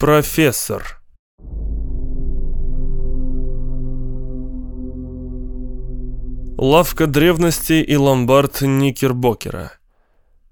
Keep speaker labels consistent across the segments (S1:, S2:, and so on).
S1: Профессор. Лавка древностей и ломбард Никербокера.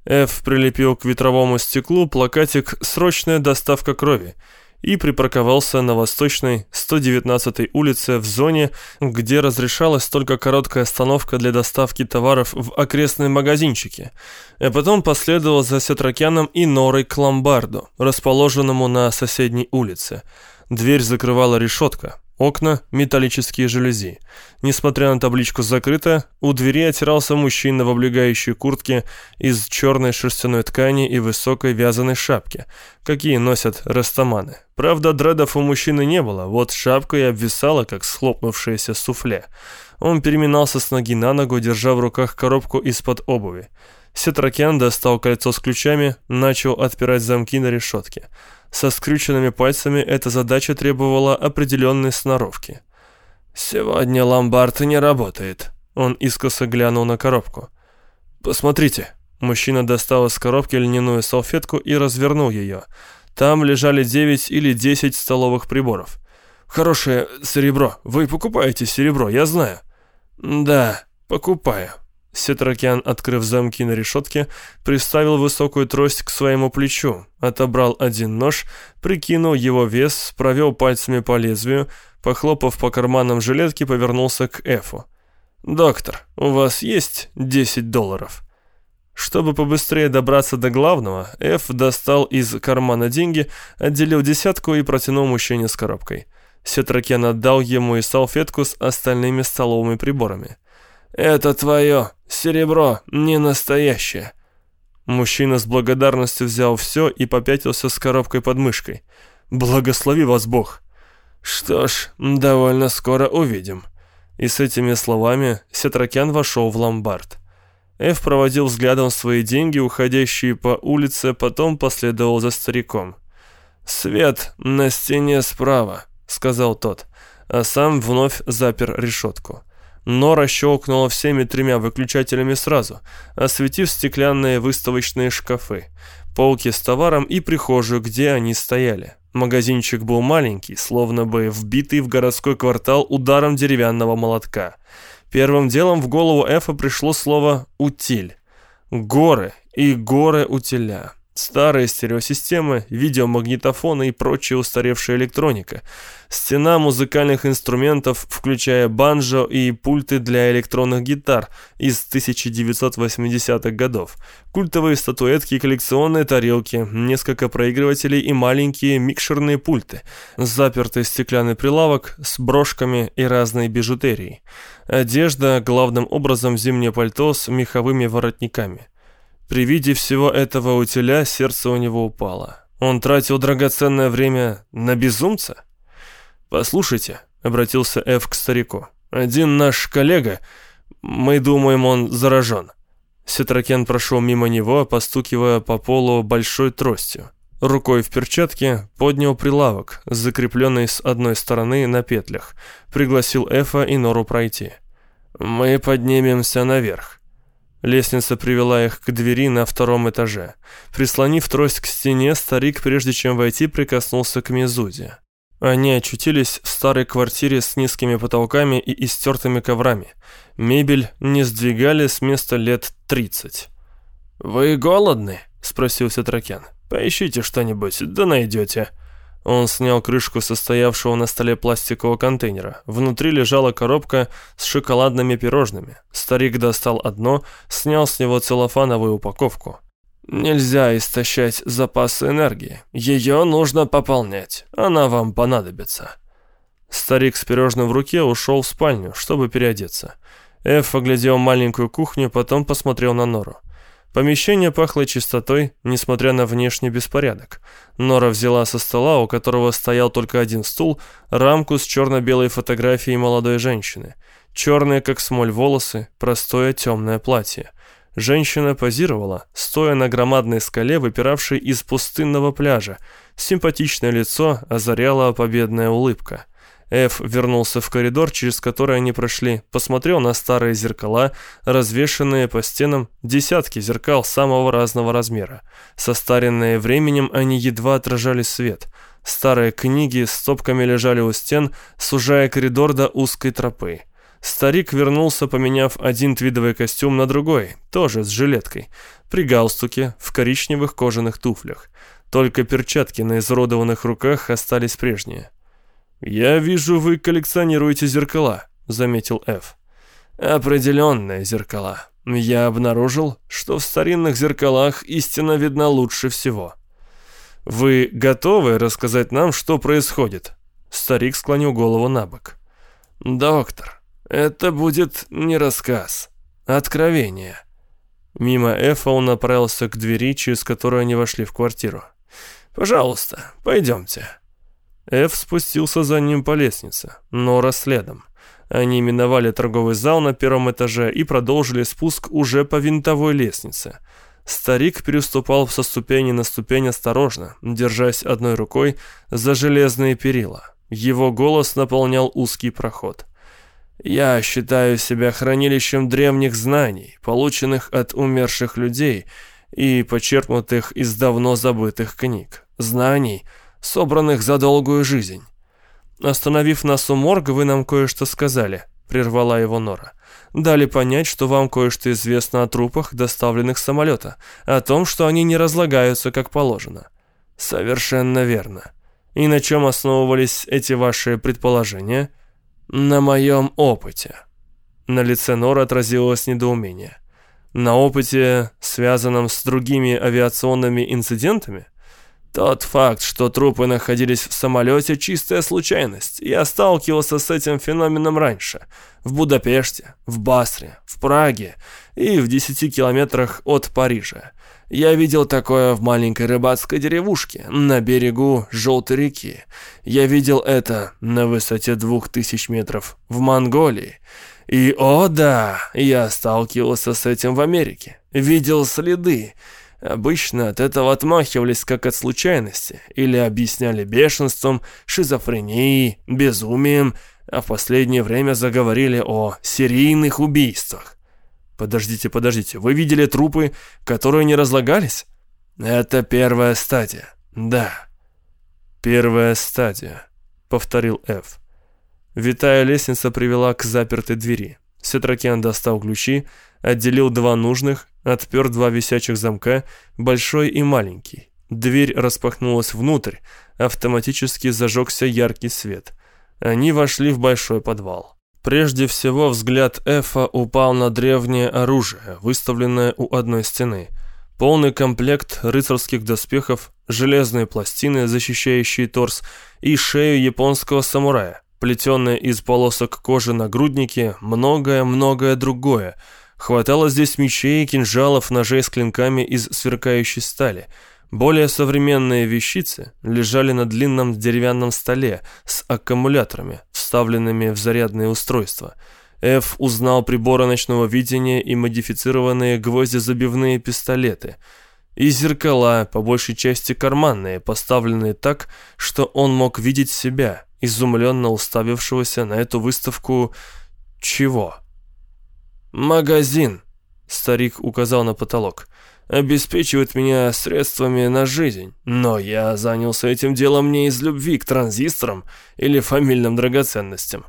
S1: Ф прилепил к ветровому стеклу плакатик «Срочная доставка крови» и припарковался на восточной 119-й улице в зоне, где разрешалась только короткая остановка для доставки товаров в окрестные магазинчики, а потом последовал за Сетракяном и Норой к ломбарду, расположенному на соседней улице. Дверь закрывала решетка, Окна – металлические жалюзи. Несмотря на табличку «закрыто», у двери отирался мужчина в облегающей куртке из черной шерстяной ткани и высокой вязаной шапке, какие носят растаманы. Правда, дредов у мужчины не было, вот шапка и обвисала, как схлопнувшееся суфле. Он переминался с ноги на ногу, держа в руках коробку из-под обуви. Сетракян достал кольцо с ключами, начал отпирать замки на решетке. Со скрюченными пальцами эта задача требовала определенной сноровки. «Сегодня ломбард не работает», — он искоса глянул на коробку. «Посмотрите». Мужчина достал из коробки льняную салфетку и развернул ее. Там лежали 9 или 10 столовых приборов. «Хорошее серебро. Вы покупаете серебро, я знаю». «Да, покупаю». Сетракян, открыв замки на решетке, приставил высокую трость к своему плечу, отобрал один нож, прикинул его вес, провел пальцами по лезвию, похлопав по карманам жилетки, повернулся к Эфу. «Доктор, у вас есть 10 долларов?» Чтобы побыстрее добраться до главного, Эф достал из кармана деньги, отделил десятку и протянул мужчине с коробкой. Сетракен отдал ему и салфетку с остальными столовыми приборами. «Это твое. Серебро не настоящее». Мужчина с благодарностью взял все и попятился с коробкой под мышкой. «Благослови вас Бог!» «Что ж, довольно скоро увидим». И с этими словами Сетракян вошел в ломбард. Эф проводил взглядом свои деньги, уходящие по улице, потом последовал за стариком. «Свет на стене справа», — сказал тот, а сам вновь запер решетку. Нора щелкнула всеми тремя выключателями сразу, осветив стеклянные выставочные шкафы, полки с товаром и прихожую, где они стояли. Магазинчик был маленький, словно бы вбитый в городской квартал ударом деревянного молотка. Первым делом в голову Эфа пришло слово «утиль». Горы и горы утиля. Старые стереосистемы, видеомагнитофоны и прочая устаревшая электроника. Стена музыкальных инструментов, включая банджо и пульты для электронных гитар из 1980-х годов. Культовые статуэтки и коллекционные тарелки, несколько проигрывателей и маленькие микшерные пульты. Запертый стеклянный прилавок с брошками и разной бижутерией. Одежда, главным образом зимнее пальто с меховыми воротниками. При виде всего этого утиля сердце у него упало. Он тратил драгоценное время на безумца? «Послушайте», — обратился Эф к старику, — «один наш коллега, мы думаем, он заражен». Сетракен прошел мимо него, постукивая по полу большой тростью. Рукой в перчатке поднял прилавок, закрепленный с одной стороны на петлях, пригласил Эфа и Нору пройти. «Мы поднимемся наверх». Лестница привела их к двери на втором этаже. Прислонив трость к стене, старик, прежде чем войти, прикоснулся к Мезуде. Они очутились в старой квартире с низкими потолками и истертыми коврами. Мебель не сдвигали с места лет тридцать. «Вы голодны?» — спросил Сетракен. «Поищите что-нибудь, да найдете». Он снял крышку состоявшего на столе пластикового контейнера. Внутри лежала коробка с шоколадными пирожными. Старик достал одно, снял с него целлофановую упаковку. «Нельзя истощать запасы энергии. Ее нужно пополнять. Она вам понадобится». Старик с пирожным в руке ушел в спальню, чтобы переодеться. Эф оглядел маленькую кухню, потом посмотрел на Нору. Помещение пахло чистотой, несмотря на внешний беспорядок. Нора взяла со стола, у которого стоял только один стул, рамку с черно-белой фотографией молодой женщины. Черные, как смоль, волосы, простое темное платье. Женщина позировала, стоя на громадной скале, выпиравшей из пустынного пляжа. Симпатичное лицо озаряла победная улыбка. Эф вернулся в коридор, через который они прошли, посмотрел на старые зеркала, развешанные по стенам десятки зеркал самого разного размера. Состаренные временем они едва отражали свет. Старые книги с стопками лежали у стен, сужая коридор до узкой тропы. Старик вернулся, поменяв один твидовый костюм на другой, тоже с жилеткой, при галстуке, в коричневых кожаных туфлях. Только перчатки на изуродованных руках остались прежние. «Я вижу, вы коллекционируете зеркала», — заметил Эф. «Определенные зеркала. Я обнаружил, что в старинных зеркалах истина видна лучше всего». «Вы готовы рассказать нам, что происходит?» Старик склонил голову на бок. «Доктор, это будет не рассказ, а откровение». Мимо Эфа он направился к двери, через которую они вошли в квартиру. «Пожалуйста, пойдемте». Эф спустился за ним по лестнице, Нора следом. Они миновали торговый зал на первом этаже и продолжили спуск уже по винтовой лестнице. Старик переступал со ступени на ступень осторожно, держась одной рукой за железные перила. Его голос наполнял узкий проход. «Я считаю себя хранилищем древних знаний, полученных от умерших людей и почерпнутых из давно забытых книг. Знаний, собранных за долгую жизнь. Остановив нас у морга, вы нам кое-что сказали», — прервала его Нора. «Дали понять, что вам кое-что известно о трупах, доставленных с самолета, о том, что они не разлагаются, как положено». «Совершенно верно. И на чем основывались эти ваши предположения?» «На моем опыте». На лице Нора отразилось недоумение. «На опыте, связанном с другими авиационными инцидентами?» Тот факт, что трупы находились в самолете, чистая случайность. Я сталкивался с этим феноменом раньше. В Будапеште, в Басре, в Праге и в 10 километрах от Парижа. Я видел такое в маленькой рыбацкой деревушке на берегу Желтой реки. Я видел это на высоте двух тысяч метров в Монголии. И, о да, я сталкивался с этим в Америке. Видел следы. Обычно от этого отмахивались как от случайности или объясняли бешенством, шизофренией, безумием, а в последнее время заговорили о серийных убийствах. Подождите, подождите, вы видели трупы, которые не разлагались? Это первая стадия, да. Первая стадия, повторил Ф. Витая лестница привела к запертой двери. Сетракян достал ключи, отделил два нужных, отпер два висячих замка, большой и маленький. Дверь распахнулась внутрь, автоматически зажегся яркий свет. Они вошли в большой подвал. Прежде всего взгляд Эфа упал на древнее оружие, выставленное у одной стены. Полный комплект рыцарских доспехов, железные пластины, защищающие торс, и шею японского самурая, плетеные из полосок кожи нагрудники, многое-многое другое – Хватало здесь мечей, кинжалов, ножей с клинками из сверкающей стали. Более современные вещицы лежали на длинном деревянном столе с аккумуляторами, вставленными в зарядные устройства. Ф узнал приборы ночного видения и модифицированные гвоздезабивные пистолеты. И зеркала, по большей части карманные, поставленные так, что он мог видеть себя, изумленно уставившегося на эту выставку... чего? «Магазин», — старик указал на потолок, — «обеспечивает меня средствами на жизнь, но я занялся этим делом не из любви к транзисторам или фамильным драгоценностям».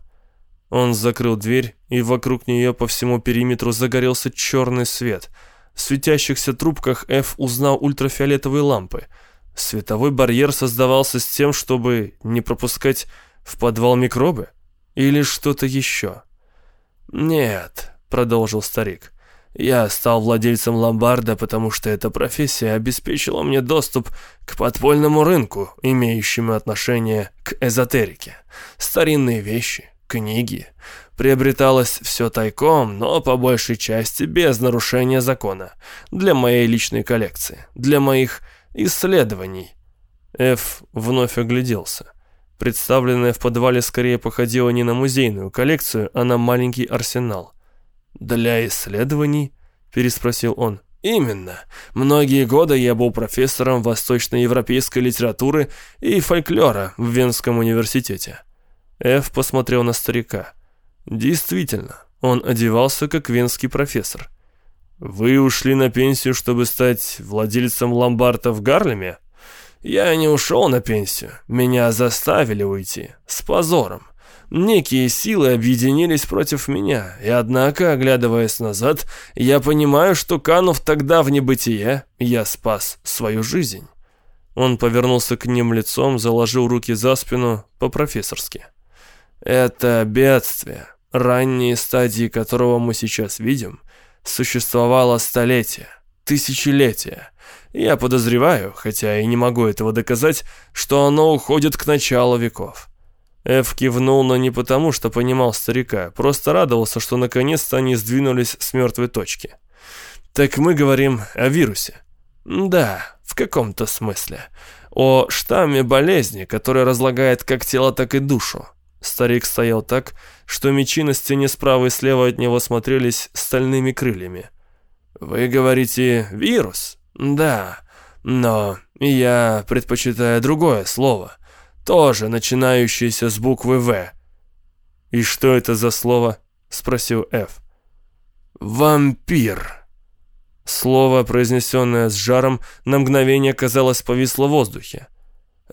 S1: Он закрыл дверь, и вокруг нее по всему периметру загорелся черный свет. В светящихся трубках F узнал ультрафиолетовые лампы. Световой барьер создавался с тем, чтобы не пропускать в подвал микробы? Или что-то еще? «Нет», — продолжил старик. «Я стал владельцем ломбарда, потому что эта профессия обеспечила мне доступ к подпольному рынку, имеющему отношение к эзотерике. Старинные вещи, книги. Приобреталось все тайком, но по большей части без нарушения закона. Для моей личной коллекции, для моих исследований». Эф вновь огляделся. Представленная в подвале скорее походила не на музейную коллекцию, а на маленький арсенал. «Для исследований?» – переспросил он. «Именно. Многие годы я был профессором восточноевропейской литературы и фольклора в Венском университете». Эф посмотрел на старика. «Действительно, он одевался как венский профессор». «Вы ушли на пенсию, чтобы стать владельцем ломбарда в Гарлеме?» Я не ушел на пенсию, меня заставили уйти, с позором. Некие силы объединились против меня, и однако, оглядываясь назад, я понимаю, что канув тогда в небытие, я спас свою жизнь». Он повернулся к ним лицом, заложил руки за спину по-профессорски. «Это бедствие, ранние стадии которого мы сейчас видим, существовало столетия, тысячелетия. Я подозреваю, хотя и не могу этого доказать, что оно уходит к началу веков. Эв кивнул, но не потому, что понимал старика, просто радовался, что наконец-то они сдвинулись с мертвой точки. «Так мы говорим о вирусе». «Да, в каком-то смысле. О штамме болезни, который разлагает как тело, так и душу». Старик стоял так, что мечи на стене справа и слева от него смотрелись стальными крыльями. «Вы говорите «вирус»?» «Да, но я предпочитаю другое слово, тоже начинающееся с буквы «В». «И что это за слово?» — спросил Ф. «Вампир». Слово, произнесенное с жаром, на мгновение, казалось, повисло в воздухе.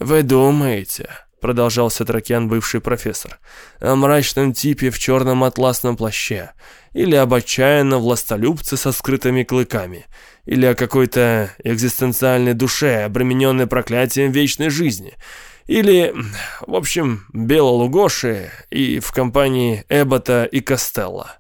S1: «Вы думаете?» — продолжал Сетракян, бывший профессор, «о мрачном типе в черном атласном плаще, или об отчаянном властолюбце со скрытыми клыками, или о какой-то экзистенциальной душе, обремененной проклятием вечной жизни, или, в общем, Бело Лугоши и в компании Эббота и Костелла.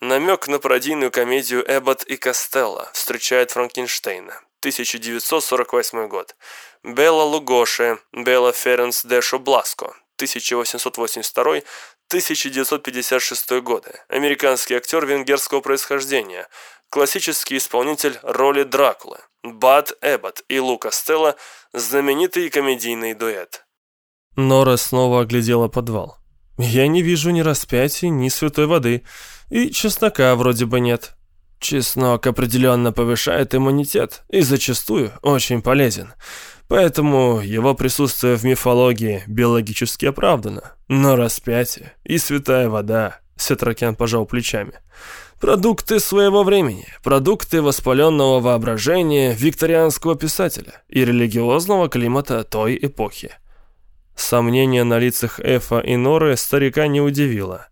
S1: Намек на пародийную комедию «Эббот и Костелло» встречает Франкенштейна, 1948 год. Белла Лугоши, Белла Ференс де Шобласко, 1882-1956 годы. Американский актер венгерского происхождения, классический исполнитель роли Дракулы. Бад Эббот и Лу Костелло – знаменитый комедийный дуэт. Нора снова оглядела подвал. «Я не вижу ни распятий, ни святой воды, и чеснока вроде бы нет». Чеснок определенно повышает иммунитет и зачастую очень полезен. Поэтому его присутствие в мифологии биологически оправдано. Но распятие и святая вода, Сетракян пожал плечами. Продукты своего времени, продукты воспаленного воображения викторианского писателя и религиозного климата той эпохи. Сомнение на лицах Эфа и Норы старика не удивило.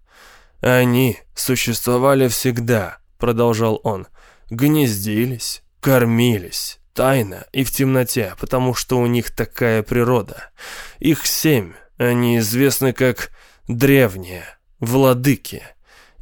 S1: «Они существовали всегда», — продолжал он, — «гнездились, кормились, тайно и в темноте, потому что у них такая природа. Их семь, они известны как древние, владыки».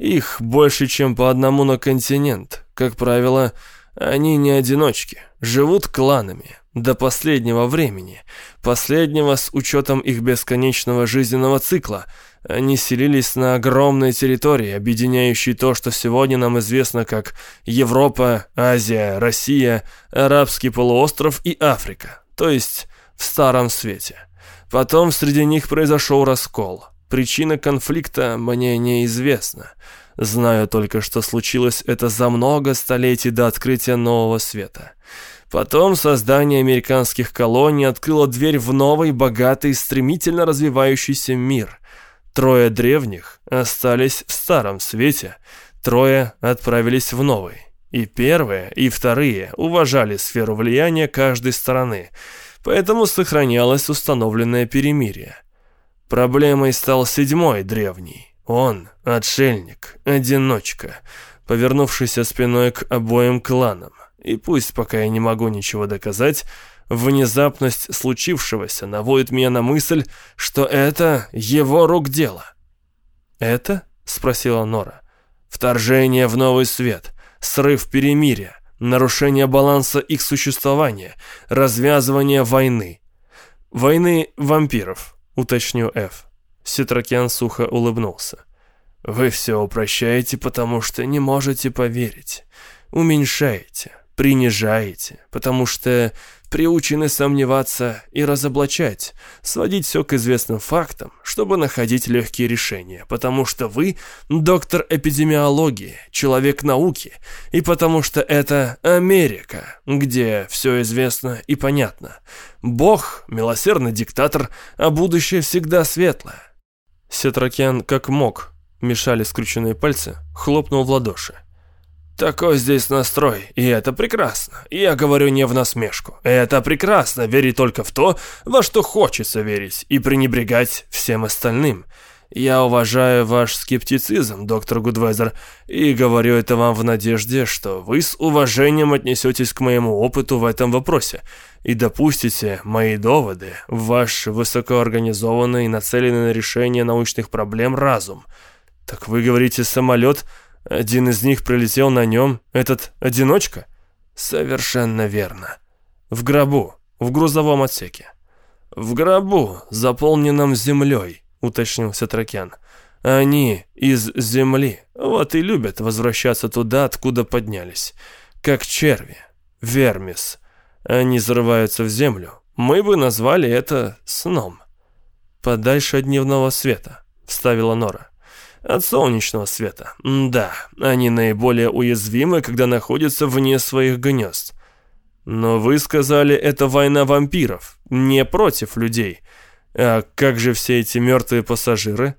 S1: Их больше, чем по одному на континент. Как правило, они не одиночки, живут кланами. До последнего времени, последнего с учетом их бесконечного жизненного цикла, они селились на огромной территории, объединяющей то, что сегодня нам известно как Европа, Азия, Россия, Арабский полуостров и Африка, то есть в Старом Свете. Потом среди них произошел раскол – Причина конфликта мне неизвестна. Знаю только, что случилось это за много столетий до открытия нового света. Потом создание американских колоний открыло дверь в новый, богатый, стремительно развивающийся мир. Трое древних остались в старом свете, трое отправились в новый. И первые, и вторые уважали сферу влияния каждой стороны, поэтому сохранялось установленное перемирие. Проблемой стал седьмой древний. Он — отшельник, одиночка, повернувшийся спиной к обоим кланам. И пусть пока я не могу ничего доказать, внезапность случившегося наводит меня на мысль, что это его рук дело. «Это?» — спросила Нора. «Вторжение в новый свет, срыв перемирия, нарушение баланса их существования, развязывание войны. Войны вампиров, уточнил Ф. Ситракян сухо улыбнулся. «Вы все упрощаете, потому что не можете поверить. Уменьшаете, принижаете, потому что приучены сомневаться и разоблачать, сводить все к известным фактам, чтобы находить легкие решения, потому что вы доктор эпидемиологии, человек науки, и потому что это Америка, где все известно и понятно. Бог, милосердный диктатор, а будущее всегда светлое. Сетракян как мог, мешали скрюченные пальцы, хлопнул в ладоши. Такой здесь настрой, и это прекрасно. Я говорю не в насмешку. Это прекрасно, верить только в то, во что хочется верить, и пренебрегать всем остальным. Я уважаю ваш скептицизм, доктор Гудвезер, и говорю это вам в надежде, что вы с уважением отнесетесь к моему опыту в этом вопросе и допустите мои доводы в ваш высокоорганизованный и нацеленный на решение научных проблем разум. Так вы говорите, самолет один из них прилетел на нем, этот одиночка? Совершенно верно. В гробу, в грузовом отсеке. В гробу, заполненном землей, уточнил Сатракян. Они из земли, вот и любят возвращаться туда, откуда поднялись. Как черви, вермис. Они зарываются в землю. Мы бы назвали это сном. Подальше от дневного света, вставила Нора. От солнечного света. Да, они наиболее уязвимы, когда находятся вне своих гнезд. Но вы сказали, это война вампиров, не против людей. А как же все эти мертвые пассажиры?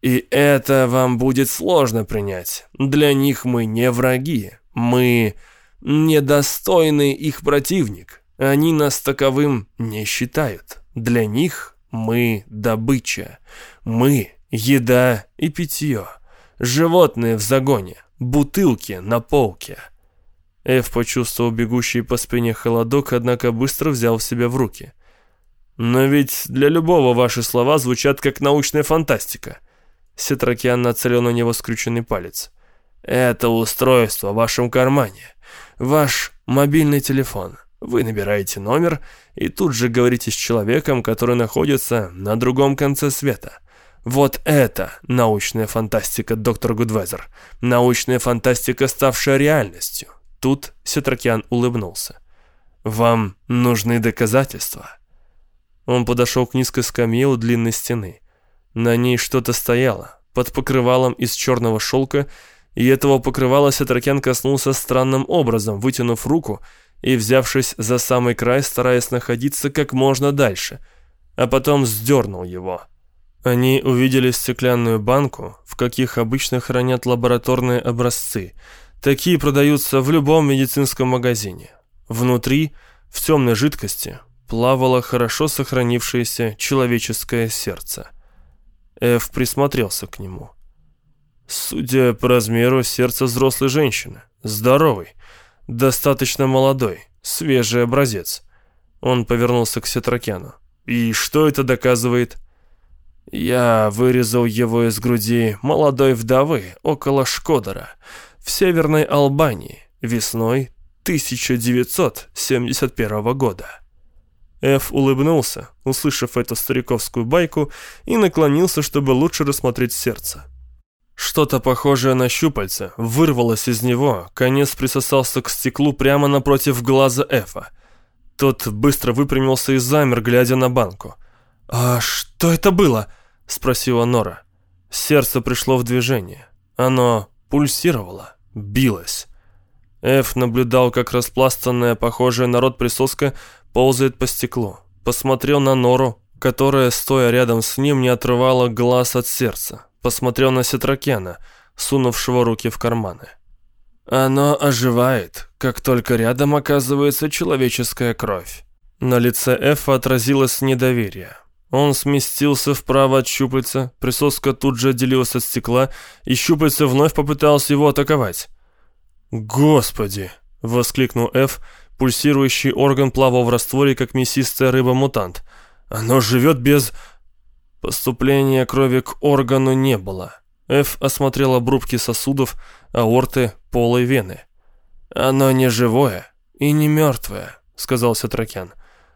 S1: И это вам будет сложно принять. Для них мы не враги. Мы недостойный их противник. Они нас таковым не считают. Для них мы добыча. Мы Еда и питье. Животные в загоне. Бутылки на полке. Эв почувствовал бегущий по спине холодок, однако быстро взял себя в руки. «Но ведь для любого ваши слова звучат как научная фантастика». Сетракиан нацелил на него скрюченный палец. «Это устройство в вашем кармане. Ваш мобильный телефон. Вы набираете номер и тут же говорите с человеком, который находится на другом конце света. Вот это научная фантастика, доктор Гудвезер. Научная фантастика, ставшая реальностью. Тут Сетракян улыбнулся. Вам нужны доказательства. Он подошел к низкой скамье у длинной стены. На ней что-то стояло, под покрывалом из черного шелка, и этого покрывала Сетракян коснулся странным образом, вытянув руку и взявшись за самый край, стараясь находиться как можно дальше, а потом сдернул его. Они увидели стеклянную банку, в каких обычно хранят лабораторные образцы. Такие продаются в любом медицинском магазине. Внутри, в темной жидкости, плавало хорошо сохранившееся человеческое сердце. Эф присмотрелся к нему. Судя по размеру, сердце взрослой женщины. Здоровый, достаточно молодой, свежий образец. Он повернулся к Сетракяну. «И что это доказывает?» Я вырезал его из груди молодой вдовы около Шкодера в Северной Албании весной 1971 года. Эф улыбнулся, услышав эту стариковскую байку, и наклонился, чтобы лучше рассмотреть сердце. Что-то похожее на щупальце вырвалось из него, конец присосался к стеклу прямо напротив глаза Эфа. Тот быстро выпрямился и замер, глядя на банку. «А что это было?» — спросила Нора. Сердце пришло в движение. Оно пульсировало, билось. Эф наблюдал, как распластанная, похожая на рот присоска ползает по стеклу. Посмотрел на Нору, которая, стоя рядом с ним, не отрывала глаз от сердца. Посмотрел на Сетракена, сунувшего руки в карманы. Оно оживает, как только рядом оказывается человеческая кровь. На лице Эфа отразилось недоверие. Он сместился вправо от щупальца, присоска тут же отделилась от стекла, и щупальце вновь попытался его атаковать. «Господи!» — воскликнул Эф, пульсирующий орган плавал в растворе, как мясистая рыба-мутант. «Оно живет без...» Поступления крови к органу не было. Эф осмотрел обрубки сосудов, аорты, полой вены. «Оно не живое и не мертвое», — сказал Сатракян.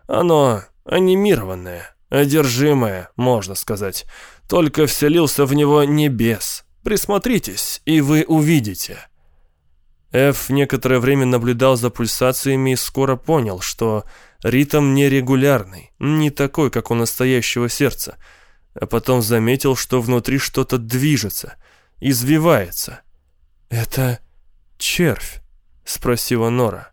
S1: «Оно анимированное». Одержимое, можно сказать. Только вселился в него небес. Присмотритесь, и вы увидите. Эф некоторое время наблюдал за пульсациями и скоро понял, что ритм нерегулярный, не такой, как у настоящего сердца. А потом заметил, что внутри что-то движется, извивается. «Это червь?» — спросила Нора.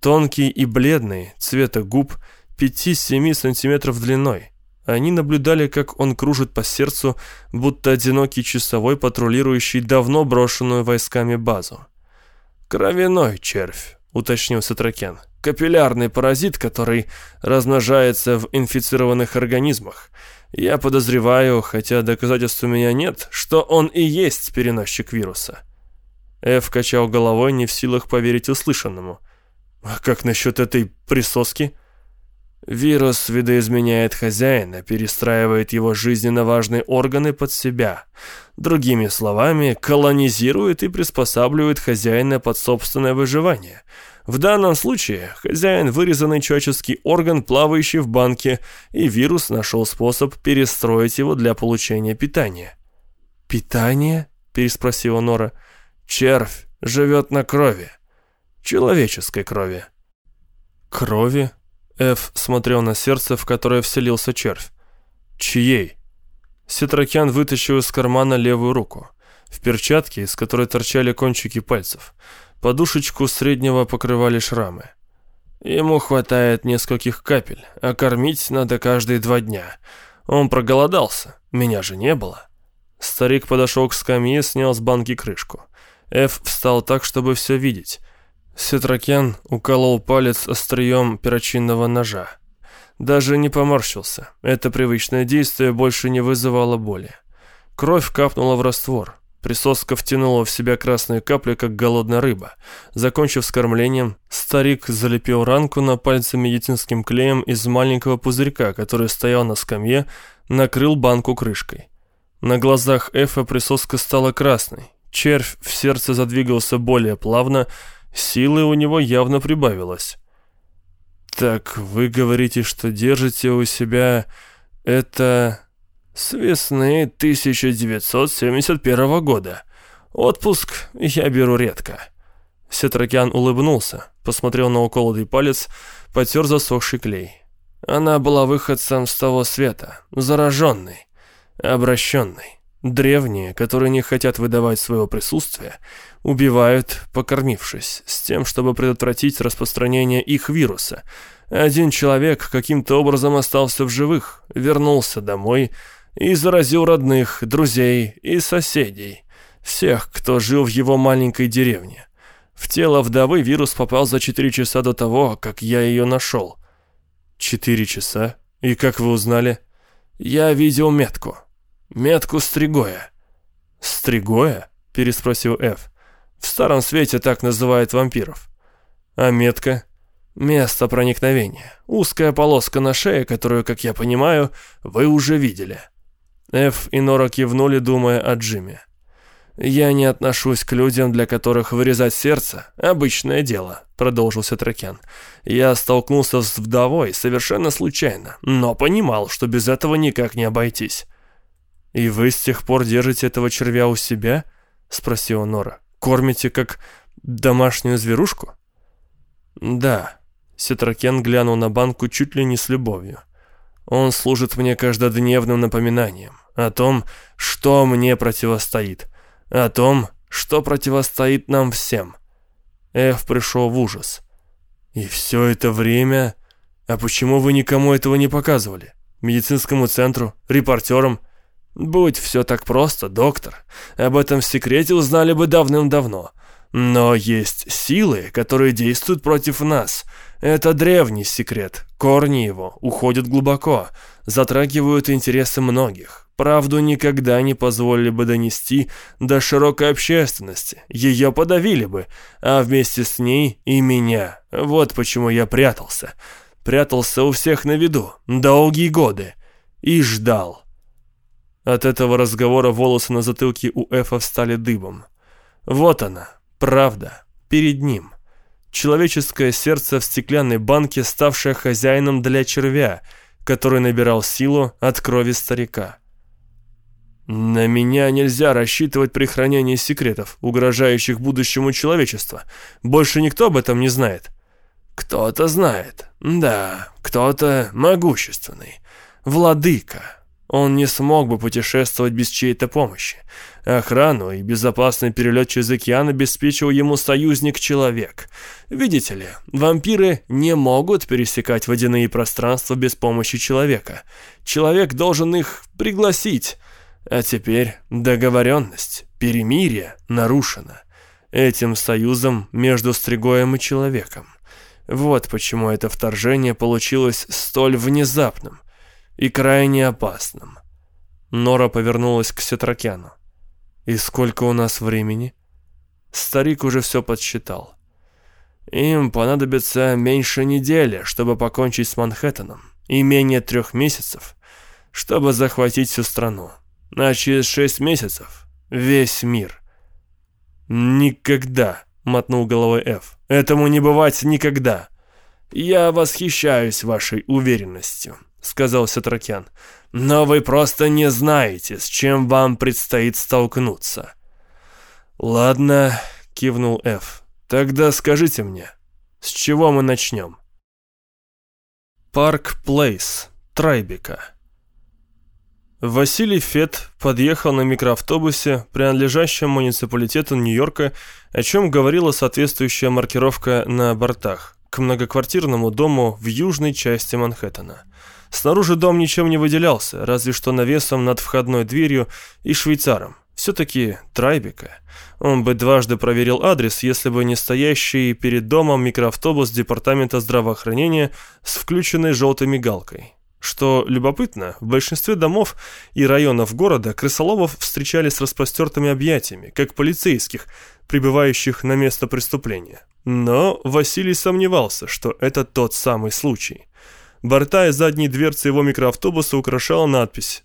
S1: Тонкий и бледный, цвета губ — 5-7 сантиметров длиной. Они наблюдали, как он кружит по сердцу, будто одинокий часовой, патрулирующий давно брошенную войсками базу. «Кровяной червь», — уточнил Сатракен. «Капиллярный паразит, который размножается в инфицированных организмах. Я подозреваю, хотя доказательств у меня нет, что он и есть переносчик вируса». Эф качал головой, не в силах поверить услышанному. «А как насчет этой присоски?» Вирус видоизменяет хозяина, перестраивает его жизненно важные органы под себя. Другими словами, колонизирует и приспосабливает хозяина под собственное выживание. В данном случае хозяин – вырезанный человеческий орган, плавающий в банке, и вирус нашел способ перестроить его для получения питания. «Питание?» – переспросила Нора. «Червь живет на крови. Человеческой крови». «Крови?» Эф смотрел на сердце, в которое вселился червь. «Чьей?» Сетракян вытащил из кармана левую руку. В перчатке, из которой торчали кончики пальцев. Подушечку среднего покрывали шрамы. Ему хватает нескольких капель, а кормить надо каждые два дня. Он проголодался, меня же не было. Старик подошел к скамье, снял с банки крышку. Эф встал так, чтобы все видеть. Сетракен уколол палец острием перочинного ножа. Даже не поморщился. Это привычное действие больше не вызывало боли. Кровь капнула в раствор. Присоска втянула в себя красные капли, как голодная рыба. Закончив с кормлением, старик залепил ранку на пальце медицинским клеем из маленького пузырька, который стоял на скамье, накрыл банку крышкой. На глазах Эфа присоска стала красной. Червь в сердце задвигался более плавно, Силы у него явно прибавилось. «Так вы говорите, что держите у себя это с весны 1971 года. Отпуск я беру редко». Сетракян улыбнулся, посмотрел на уколотый палец, потер засохший клей. Она была выходцем с того света, зараженной, обращенной. Древние, которые не хотят выдавать своего присутствия, убивают, покормившись, с тем, чтобы предотвратить распространение их вируса. Один человек каким-то образом остался в живых, вернулся домой и заразил родных, друзей и соседей, всех, кто жил в его маленькой деревне. В тело вдовы вирус попал за четыре часа до того, как я ее нашел. Четыре часа? И как вы узнали? Я видел метку. Метку Стригоя». «Стригоя?» – переспросил Эф. «В Старом Свете так называют вампиров». «А метка?» «Место проникновения. Узкая полоска на шее, которую, как я понимаю, вы уже видели». Эф и Нора кивнули, думая о Джиме. «Я не отношусь к людям, для которых вырезать сердце – обычное дело», – продолжился Тракен. «Я столкнулся с вдовой совершенно случайно, но понимал, что без этого никак не обойтись. «И вы с тех пор держите этого червя у себя?» — спросила Нора. «Кормите как домашнюю зверушку?» «Да», — Сетракен глянул на банку чуть ли не с любовью. «Он служит мне каждодневным напоминанием о том, что мне противостоит, о том, что противостоит нам всем». Эф пришел в ужас. «И все это время... А почему вы никому этого не показывали? Медицинскому центру, репортерам?» Будь все так просто, доктор, об этом секрете узнали бы давным-давно. Но есть силы, которые действуют против нас. Это древний секрет. Корни его уходят глубоко, затрагивают интересы многих. Правду никогда не позволили бы донести до широкой общественности. Ее подавили бы, а вместе с ней и меня. Вот почему я прятался. Прятался у всех на виду, долгие годы. И ждал. От этого разговора волосы на затылке у Эфа встали дыбом. Вот она, правда, перед ним. Человеческое сердце в стеклянной банке, ставшее хозяином для червя, который набирал силу от крови старика. «На меня нельзя рассчитывать при хранении секретов, угрожающих будущему человечества. Больше никто об этом не знает». «Кто-то знает. Да, кто-то могущественный. Владыка, он не смог бы путешествовать без чьей-то помощи. Охрану и безопасный перелет через океан обеспечил ему союзник-человек. Видите ли, вампиры не могут пересекать водяные пространства без помощи человека. Человек должен их пригласить. А теперь договоренность, перемирие нарушено. этим союзом между Стригоем и человеком. Вот почему это вторжение получилось столь внезапным и крайне опасным. Нора повернулась к Сетракяну. «И сколько у нас времени?» Старик уже все подсчитал. «Им понадобится меньше недели, чтобы покончить с Манхэттеном, и менее трех месяцев, чтобы захватить всю страну. А через шесть месяцев — весь мир». «Никогда», — мотнул головой Ф. «Этому не бывать никогда». «Я восхищаюсь вашей уверенностью», — сказал Сатракян. «Но вы просто не знаете, с чем вам предстоит столкнуться». «Ладно», — кивнул Ф. «Тогда скажите мне, с чего мы начнем?» Парк Плейс, Трайбека. Василий Фет подъехал на микроавтобусе, принадлежащем муниципалитету Нью-Йорка, о чем говорила соответствующая маркировка на бортах, к многоквартирному дому в южной части Манхэттена. Снаружи дом ничем не выделялся, разве что навесом над входной дверью и швейцаром. Все-таки Трайбека. Он бы дважды проверил адрес, если бы не стоящий перед домом микроавтобус департамента здравоохранения с включенной желтой мигалкой. Что любопытно, в большинстве домов и районов города крысоловов встречали с распростертыми объятиями, как полицейских, прибывающих на место преступления. Но Василий сомневался, что это тот самый случай. Борта и задние дверцы его микроавтобуса украшала надпись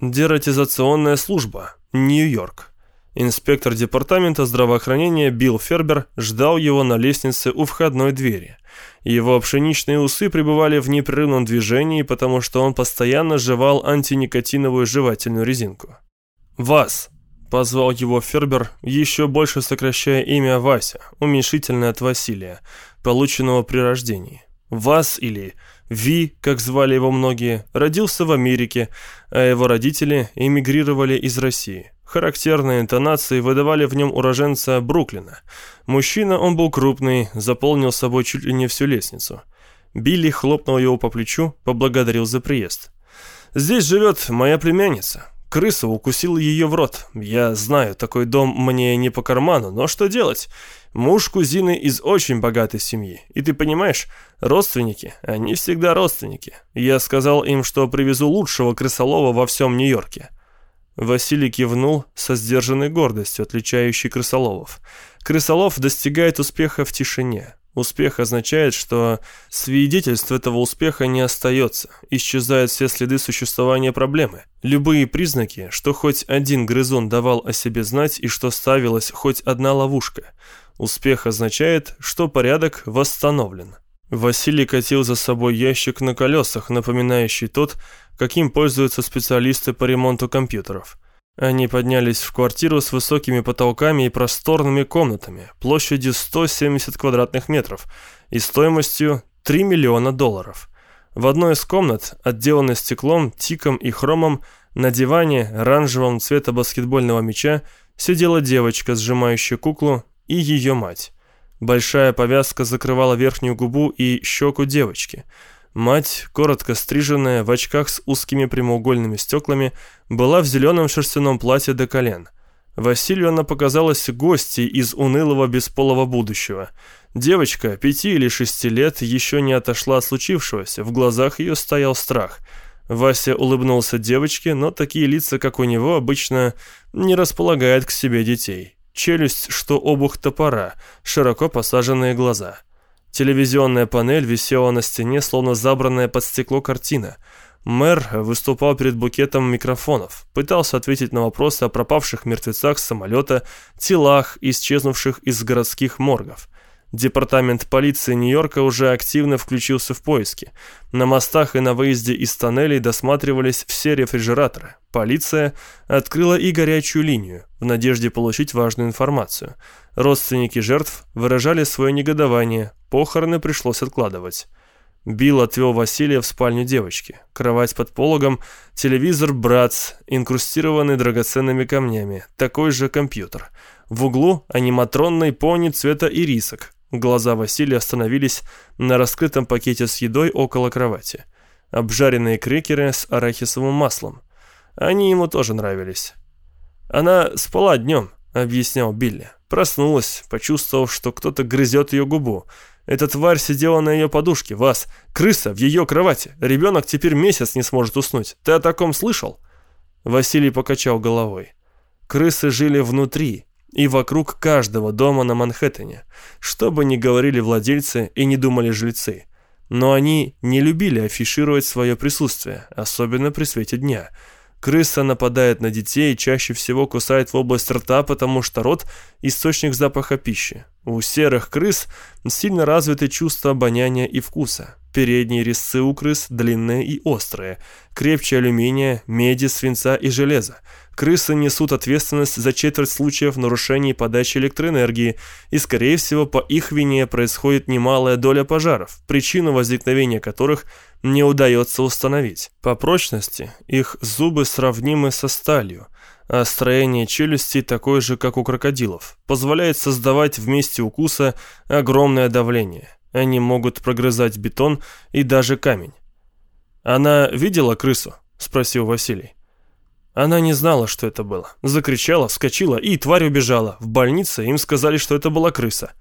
S1: «Дератизационная служба. Нью-Йорк». Инспектор департамента здравоохранения Билл Фербер ждал его на лестнице у входной двери. Его пшеничные усы пребывали в непрерывном движении, потому что он постоянно жевал антиникотиновую жевательную резинку. «Вас!» – позвал его Фербер, еще больше сокращая имя Вася, уменьшительное от Василия, полученного при рождении. «Вас» или Ви, как звали его многие, родился в Америке, а его родители эмигрировали из России. Характерные интонации выдавали в нем уроженца Бруклина. Мужчина он был крупный, заполнил собой чуть ли не всю лестницу. Билли хлопнул его по плечу, поблагодарил за приезд. «Здесь живет моя племянница. Крыса укусила ее в рот. Я знаю, такой дом мне не по карману, но что делать? Муж кузины из очень богатой семьи. И ты понимаешь, родственники, они всегда родственники. Я сказал им, что привезу лучшего крысолова во всем Нью-Йорке. Василий кивнул со сдержанной гордостью, отличающей крысоловов. Крысолов достигает успеха в тишине. Успех означает, что свидетельств этого успеха не остается, исчезают все следы существования проблемы. Любые признаки, что хоть один грызун давал о себе знать и что ставилась хоть одна ловушка – Успех означает, что порядок восстановлен. Василий катил за собой ящик на колесах, напоминающий тот, каким пользуются специалисты по ремонту компьютеров. Они поднялись в квартиру с высокими потолками и просторными комнатами, площадью 170 квадратных метров и стоимостью 3 миллиона долларов. В одной из комнат, отделанной стеклом, тиком и хромом, на диване оранжевом цвета баскетбольного мяча сидела девочка, сжимающая куклу и ее мать. Большая повязка закрывала верхнюю губу и щеку девочки. Мать, коротко стриженная, в очках с узкими прямоугольными стеклами, была в зеленом шерстяном платье до колен. Василию она показалась гостьей из унылого бесполого будущего. Девочка, пяти или шести лет, еще не отошла от случившегося, в глазах ее стоял страх. Вася улыбнулся девочке, но такие лица, как у него, обычно не располагают к себе детей челюсть, что обух топора, широко посаженные глаза. Телевизионная панель висела на стене, словно забранная под стекло картина. Мэр выступал перед букетом микрофонов, пытался ответить на вопросы о пропавших мертвецах с самолета, телах, исчезнувших из городских моргов. Департамент полиции Нью-Йорка уже активно включился в поиски. На мостах и на выезде из тоннелей досматривались все рефрижераторы. Полиция открыла и горячую линию в надежде получить важную информацию. Родственники жертв выражали свое негодование, похороны пришлось откладывать. Билл отвел Василия в спальню девочки. Кровать под пологом, телевизор «Братс», инкрустированный драгоценными камнями, такой же компьютер. В углу аниматронный пони цвета ирисок, Глаза Василия остановились на раскрытом пакете с едой около кровати. Обжаренные крекеры с арахисовым маслом. Они ему тоже нравились. «Она спала днем», — объяснял Билли. Проснулась, почувствовав, что кто-то грызет ее губу. Эта тварь сидела на ее подушке, вас, крыса, в ее кровати. Ребенок теперь месяц не сможет уснуть. Ты о таком слышал?» Василий покачал головой. Крысы жили внутри и вокруг каждого дома на Манхэттене, что бы ни говорили владельцы и не думали жильцы. Но они не любили афишировать свое присутствие, особенно при свете дня – Крыса нападает на детей и чаще всего кусает в область рта, потому что рот – источник запаха пищи. У серых крыс сильно развиты чувства обоняния и вкуса. Передние резцы у крыс длинные и острые, крепче алюминия, меди, свинца и железа. Крысы несут ответственность за четверть случаев нарушений подачи электроэнергии, и, скорее всего, по их вине происходит немалая доля пожаров, причину возникновения которых не удается установить. По прочности их зубы сравнимы со сталью, а строение челюстей такое же, как у крокодилов, позволяет создавать в месте укуса огромное давление. Они могут прогрызать бетон и даже камень. «Она видела крысу?» – спросил Василий. Она не знала, что это было. Закричала, вскочила, и тварь убежала. В больнице им сказали, что это была крыса.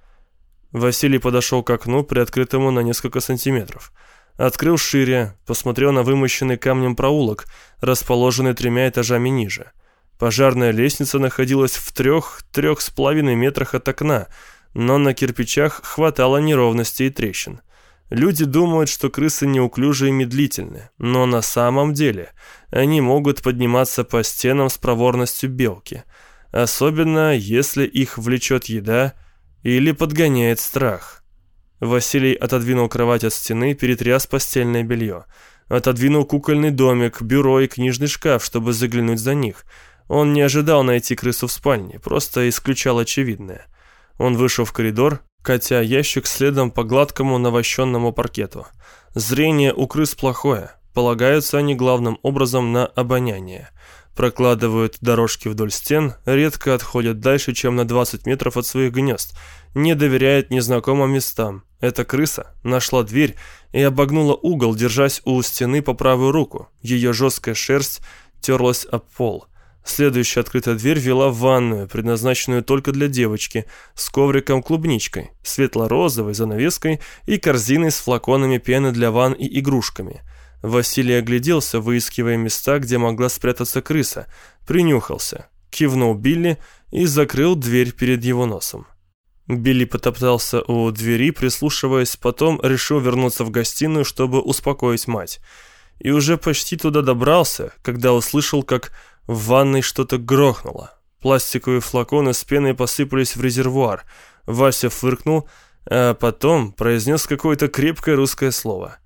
S1: Василий подошел к окну, приоткрытому на несколько сантиметров. Открыл шире, посмотрел на вымощенный камнем проулок, расположенный тремя этажами ниже. Пожарная лестница находилась в трех-трех с половиной метрах от окна, но на кирпичах хватало неровностей и трещин. Люди думают, что крысы неуклюжие и медлительны, но на самом деле они могут подниматься по стенам с проворностью белки, особенно если их влечет еда или подгоняет страх. Василий отодвинул кровать от стены, перетряс постельное белье. Отодвинул кукольный домик, бюро и книжный шкаф, чтобы заглянуть за них. Он не ожидал найти крысу в спальне, просто исключал очевидное. Он вышел в коридор, катя ящик следом по гладкому навощенному паркету. Зрение у крыс плохое, полагаются они главным образом на обоняние. Прокладывают дорожки вдоль стен, редко отходят дальше, чем на 20 метров от своих гнезд, не доверяют незнакомым местам. Эта крыса нашла дверь и обогнула угол, держась у стены по правую руку. Ее жесткая шерсть терлась об пол. Следующая открытая дверь вела в ванную, предназначенную только для девочки, с ковриком-клубничкой, светло-розовой занавеской и корзиной с флаконами пены для ванн и игрушками. Василий огляделся, выискивая места, где могла спрятаться крыса, принюхался, кивнул Билли и закрыл дверь перед его носом. Билли потоптался у двери, прислушиваясь, потом решил вернуться в гостиную, чтобы успокоить мать. И уже почти туда добрался, когда услышал, как в ванной что-то грохнуло. Пластиковые флаконы с пеной посыпались в резервуар. Вася фыркнул, а потом произнес какое-то крепкое русское слово.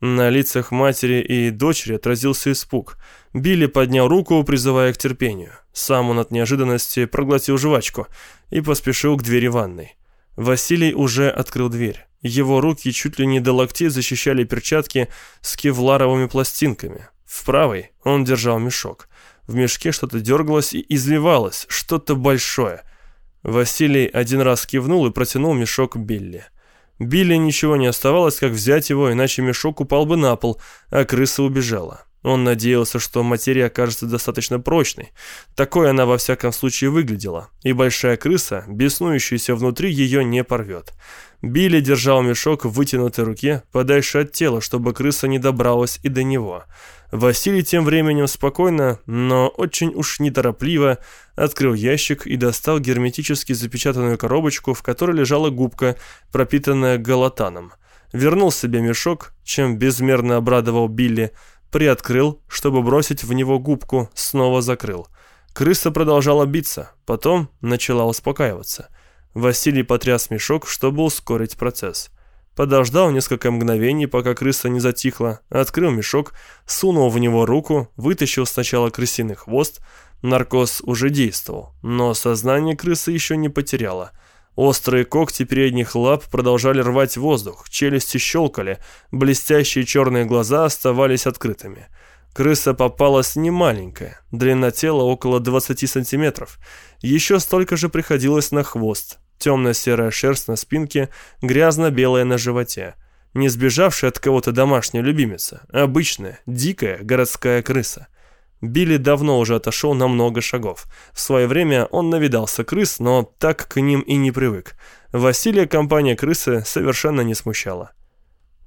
S1: На лицах матери и дочери отразился испуг. Билли поднял руку, призывая к терпению. Сам он от неожиданности проглотил жвачку и поспешил к двери ванной. Василий уже открыл дверь. Его руки чуть ли не до локтей защищали перчатки с кевларовыми пластинками. В правой он держал мешок. В мешке что-то дергалось и изливалось, что-то большое. Василий один раз кивнул и протянул мешок Билли. Билли ничего не оставалось, как взять его, иначе мешок упал бы на пол, а крыса убежала. Он надеялся, что материя окажется достаточно прочной. Такой она во всяком случае выглядела, и большая крыса, беснующаяся внутри, ее не порвет. Билли держал мешок в вытянутой руке, подальше от тела, чтобы крыса не добралась и до него. Василий тем временем спокойно, но очень уж неторопливо открыл ящик и достал герметически запечатанную коробочку, в которой лежала губка, пропитанная галатаном. Вернул себе мешок, чем безмерно обрадовал Билли, приоткрыл, чтобы бросить в него губку, снова закрыл. Крыса продолжала биться, потом начала успокаиваться. Василий потряс мешок, чтобы ускорить процесс. Подождал несколько мгновений, пока крыса не затихла, открыл мешок, сунул в него руку, вытащил сначала крысиный хвост. Наркоз уже действовал, но сознание крысы еще не потеряло. Острые когти передних лап продолжали рвать воздух, челюсти щелкали, блестящие черные глаза оставались открытыми. Крыса попалась немаленькая, длина тела около 20 сантиметров. Еще столько же приходилось на хвост, Темно-серая шерсть на спинке, грязно-белая на животе. Не сбежавшая от кого-то домашняя любимица, обычная, дикая городская крыса. Билли давно уже отошел на много шагов. В свое время он навидался крыс, но так к ним и не привык. Василия компания крысы совершенно не смущала.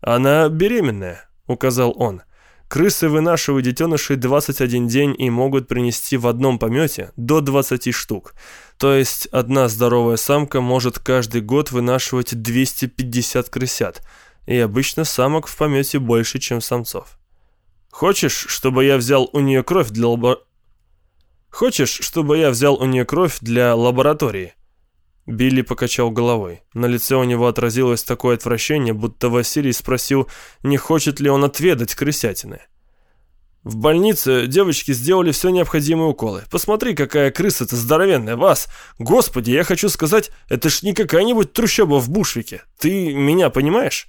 S1: «Она беременная», — указал он. «Крысы вынашивают детенышей 21 день и могут принести в одном помете до 20 штук. То есть одна здоровая самка может каждый год вынашивать 250 крысят, и обычно самок в помете больше, чем самцов. Хочешь, чтобы я взял у нее кровь для лабо... Хочешь, чтобы я взял у нее кровь для лаборатории?» Билли покачал головой. На лице у него отразилось такое отвращение, будто Василий спросил, не хочет ли он отведать крысятины. В больнице девочки сделали все необходимые уколы. Посмотри, какая крыса-то здоровенная, вас! Господи, я хочу сказать, это ж не какая-нибудь трущоба в Бушвике. Ты меня понимаешь?»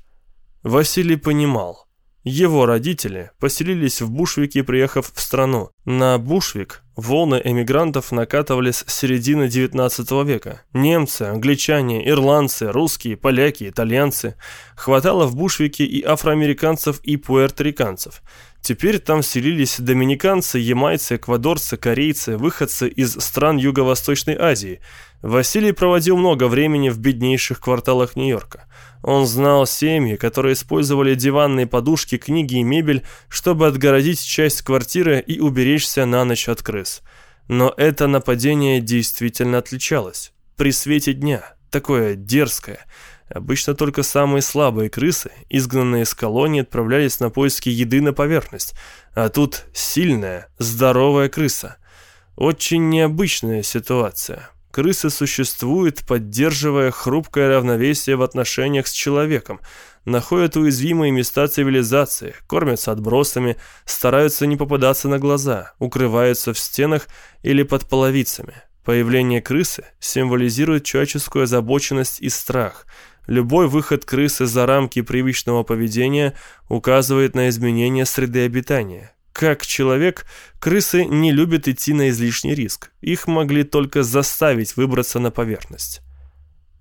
S1: Василий понимал. Его родители поселились в Бушвике, приехав в страну. На Бушвик волны эмигрантов накатывались с середины XIX века. Немцы, англичане, ирландцы, русские, поляки, итальянцы. Хватало в Бушвике и афроамериканцев, и пуэрториканцев. Теперь там селились доминиканцы, ямайцы, эквадорцы, корейцы, выходцы из стран Юго-Восточной Азии. Василий проводил много времени в беднейших кварталах Нью-Йорка. Он знал семьи, которые использовали диванные подушки, книги и мебель, чтобы отгородить часть квартиры и уберечься на ночь от крыс. Но это нападение действительно отличалось. При свете дня, такое дерзкое. Обычно только самые слабые крысы, изгнанные из колонии, отправлялись на поиски еды на поверхность. А тут сильная, здоровая крыса. Очень необычная ситуация. Крысы существуют, поддерживая хрупкое равновесие в отношениях с человеком, находят уязвимые места цивилизации, кормятся отбросами, стараются не попадаться на глаза, укрываются в стенах или под половицами. Появление крысы символизирует человеческую озабоченность и страх. Любой выход крысы за рамки привычного поведения указывает на изменение среды обитания. Как человек, крысы не любят идти на излишний риск. Их могли только заставить выбраться на поверхность.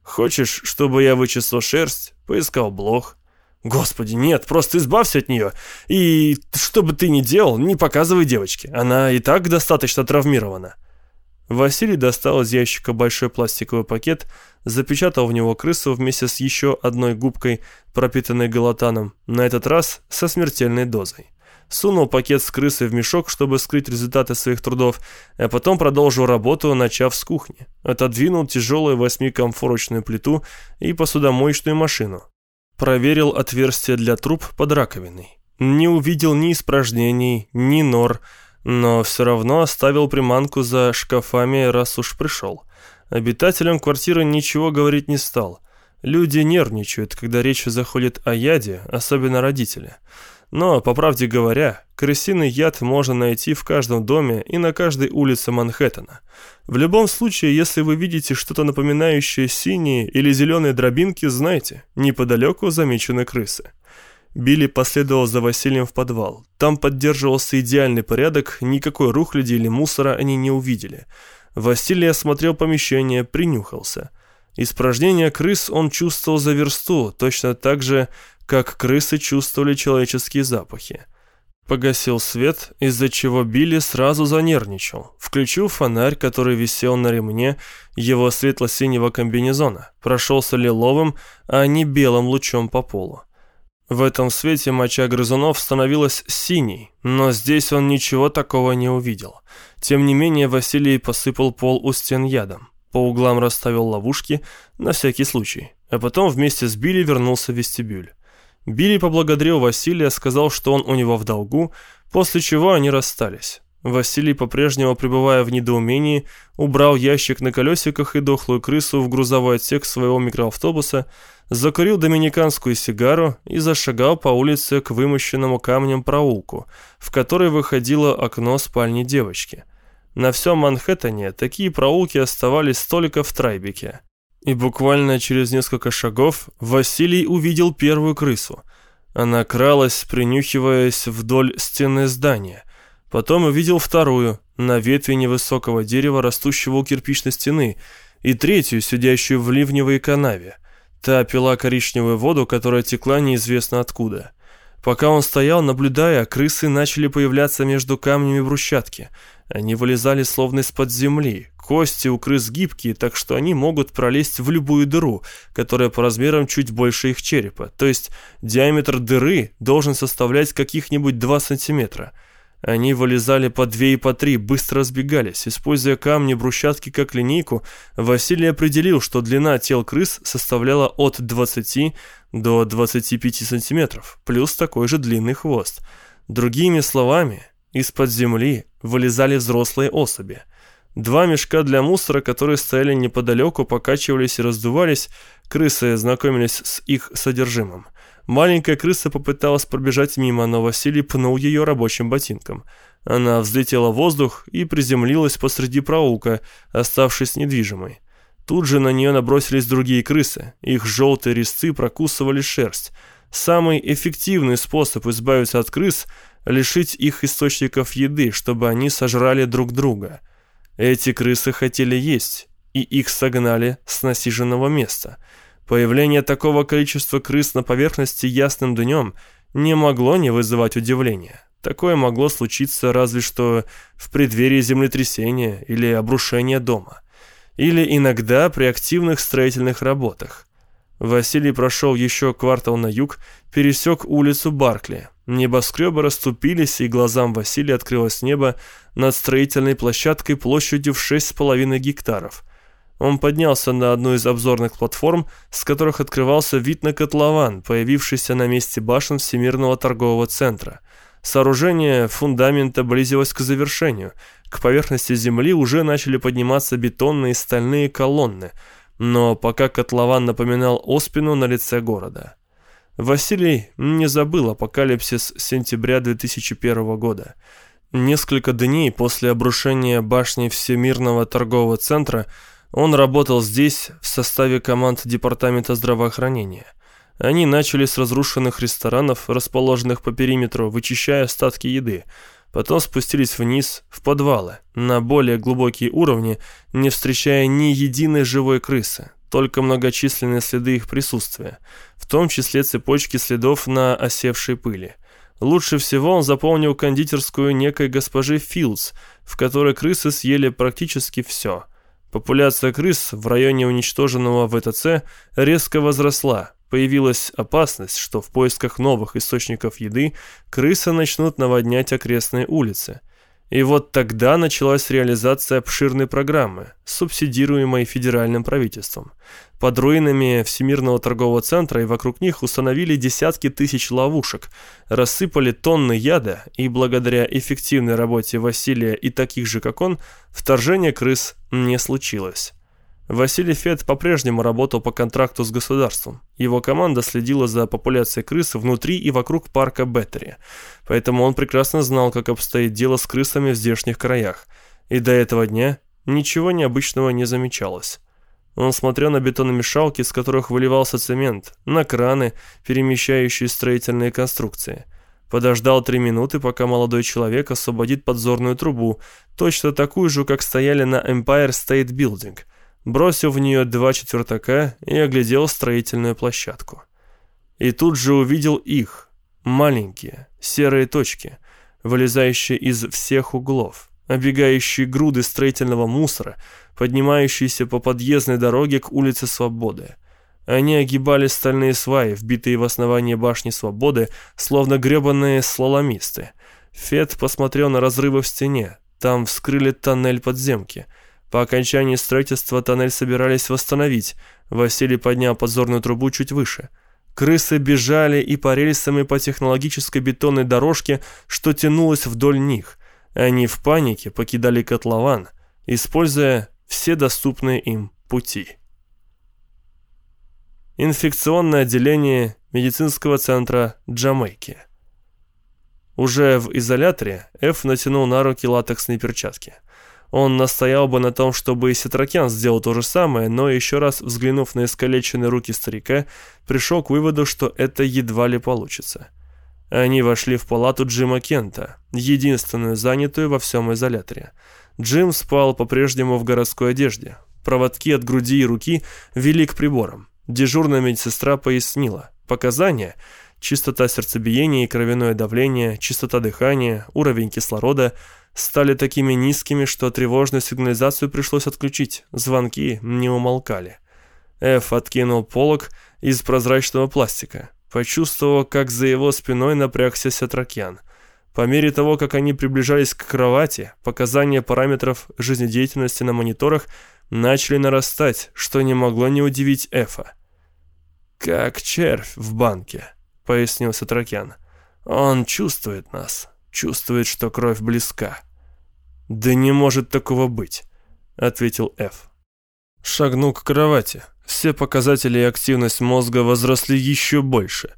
S1: «Хочешь, чтобы я вычесал шерсть?» Поискал блох. «Господи, нет, просто избавься от нее. И что бы ты ни делал, не показывай девочке. Она и так достаточно травмирована». Василий достал из ящика большой пластиковый пакет, запечатал в него крысу вместе с еще одной губкой, пропитанной галатаном, на этот раз со смертельной дозой сунул пакет с крысой в мешок, чтобы скрыть результаты своих трудов, а потом продолжил работу, начав с кухни. Отодвинул тяжелую восьмикомфорочную плиту и посудомоечную машину. Проверил отверстие для труб под раковиной. Не увидел ни испражнений, ни нор, но все равно оставил приманку за шкафами, раз уж пришел. Обитателям квартиры ничего говорить не стал. Люди нервничают, когда речь заходит о яде, особенно родители. Но, по правде говоря, крысиный яд можно найти в каждом доме и на каждой улице Манхэттена. В любом случае, если вы видите что-то напоминающее синие или зеленые дробинки, знайте, неподалеку замечены крысы. Билли последовал за Василием в подвал. Там поддерживался идеальный порядок, никакой рухляди или мусора они не увидели. Василий осмотрел помещение, принюхался. Испражнения крыс он чувствовал за версту, точно так же, как крысы чувствовали человеческие запахи. Погасил свет, из-за чего Билли сразу занервничал. Включил фонарь, который висел на ремне его светло-синего комбинезона. Прошелся лиловым, а не белым лучом по полу. В этом свете моча грызунов становилась синей, но здесь он ничего такого не увидел. Тем не менее Василий посыпал пол у стен ядом. По углам расставил ловушки на всякий случай, а потом вместе с Билли вернулся в вестибюль. Билли поблагодарил Василия, сказал, что он у него в долгу, после чего они расстались. Василий, по-прежнему пребывая в недоумении, убрал ящик на колесиках и дохлую крысу в грузовой отсек своего микроавтобуса, закурил доминиканскую сигару и зашагал по улице к вымощенному камнем проулку, в который выходило окно спальни девочки. На всем Манхэттене такие проулки оставались только в Трайбеке. И буквально через несколько шагов Василий увидел первую крысу. Она кралась, принюхиваясь вдоль стены здания. Потом увидел вторую, на ветви невысокого дерева, растущего у кирпичной стены, и третью, сидящую в ливневой канаве. Та пила коричневую воду, которая текла неизвестно откуда. Пока он стоял, наблюдая, крысы начали появляться между камнями брусчатки. Они вылезали словно из-под земли. Кости у крыс гибкие, так что они могут пролезть в любую дыру, которая по размерам чуть больше их черепа. То есть диаметр дыры должен составлять каких-нибудь 2 сантиметра. Они вылезали по две и по три, быстро разбегались. Используя камни брусчатки как линейку, Василий определил, что длина тел крыс составляла от 20 до 25 сантиметров, плюс такой же длинный хвост. Другими словами, из-под земли вылезали взрослые особи. Два мешка для мусора, которые стояли неподалеку, покачивались и раздувались, крысы знакомились с их содержимым – Маленькая крыса попыталась пробежать мимо, но Василий пнул ее рабочим ботинком. Она взлетела в воздух и приземлилась посреди проулка, оставшись недвижимой. Тут же на нее набросились другие крысы. Их желтые резцы прокусывали шерсть. Самый эффективный способ избавиться от крыс – лишить их источников еды, чтобы они сожрали друг друга. Эти крысы хотели есть, и их согнали с насиженного места – Появление такого количества крыс на поверхности ясным днем не могло не вызывать удивления. Такое могло случиться разве что в преддверии землетрясения или обрушения дома. Или иногда при активных строительных работах. Василий прошел еще квартал на юг, пересек улицу Баркли. Небоскребы расступились, и глазам Василия открылось небо над строительной площадкой площадью в 6,5 гектаров. Он поднялся на одну из обзорных платформ, с которых открывался вид на котлован, появившийся на месте башен Всемирного торгового центра. Сооружение фундамента близилось к завершению. К поверхности земли уже начали подниматься бетонные и стальные колонны, но пока котлован напоминал оспину на лице города. Василий не забыл апокалипсис сентября 2001 года. Несколько дней после обрушения башни Всемирного торгового центра – он работал здесь в составе команд Департамента здравоохранения. Они начали с разрушенных ресторанов, расположенных по периметру, вычищая остатки еды. Потом спустились вниз, в подвалы, на более глубокие уровни, не встречая ни единой живой крысы, только многочисленные следы их присутствия, в том числе цепочки следов на осевшей пыли. Лучше всего он заполнил кондитерскую некой госпожи Филдс, в которой крысы съели практически все – Популяция крыс в районе уничтоженного ВТЦ резко возросла. Появилась опасность, что в поисках новых источников еды крысы начнут наводнять окрестные улицы. И вот тогда началась реализация обширной программы, субсидируемой федеральным правительством. Под руинами Всемирного торгового центра и вокруг них установили десятки тысяч ловушек, рассыпали тонны яда, и благодаря эффективной работе Василия и таких же, как он, вторжение крыс не случилось. Василий Фед по-прежнему работал по контракту с государством. Его команда следила за популяцией крыс внутри и вокруг парка Беттери, поэтому он прекрасно знал, как обстоит дело с крысами в здешних краях. И до этого дня ничего необычного не замечалось. Он смотрел на бетономешалки, из которых выливался цемент, на краны, перемещающие строительные конструкции. Подождал три минуты, пока молодой человек освободит подзорную трубу, точно такую же, как стояли на Empire State Building – бросил в нее два четвертака и оглядел строительную площадку. И тут же увидел их, маленькие, серые точки, вылезающие из всех углов, обегающие груды строительного мусора, поднимающиеся по подъездной дороге к улице Свободы. Они огибали стальные сваи, вбитые в основание башни Свободы, словно гребаные слаломисты. Фет посмотрел на разрывы в стене. Там вскрыли тоннель подземки — по окончании строительства тоннель собирались восстановить. Василий поднял подзорную трубу чуть выше. Крысы бежали и по рельсам, и по технологической бетонной дорожке, что тянулось вдоль них. Они в панике покидали котлован, используя все доступные им пути. Инфекционное отделение медицинского центра Джамайки. Уже в изоляторе Ф натянул на руки латексные перчатки – он настоял бы на том, чтобы и Сетракен сделал то же самое, но еще раз взглянув на искалеченные руки старика, пришел к выводу, что это едва ли получится. Они вошли в палату Джима Кента, единственную занятую во всем изоляторе. Джим спал по-прежнему в городской одежде. Проводки от груди и руки вели к приборам. Дежурная медсестра пояснила. Показания Частота сердцебиения и кровяное давление, частота дыхания, уровень кислорода стали такими низкими, что тревожную сигнализацию пришлось отключить, звонки не умолкали. Эф откинул полог из прозрачного пластика. Почувствовал, как за его спиной напрягся Сетракьян. По мере того, как они приближались к кровати, показания параметров жизнедеятельности на мониторах начали нарастать, что не могло не удивить Эфа. «Как червь в банке», — пояснил Сатракян. «Он чувствует нас, чувствует, что кровь близка». «Да не может такого быть», — ответил Эф. Шагнул к кровати. Все показатели и активность мозга возросли еще больше.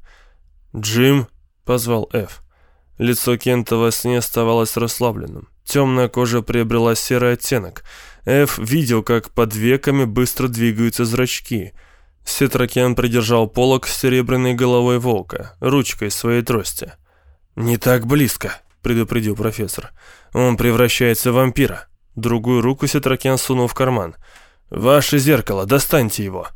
S1: «Джим», — позвал Эф. Лицо Кента во сне оставалось расслабленным. Темная кожа приобрела серый оттенок. Эф видел, как под веками быстро двигаются зрачки. Сетракен придержал полок с серебряной головой волка, ручкой своей трости. «Не так близко», — предупредил профессор. «Он превращается в вампира». Другую руку Сетракен сунул в карман. «Ваше зеркало, достаньте его».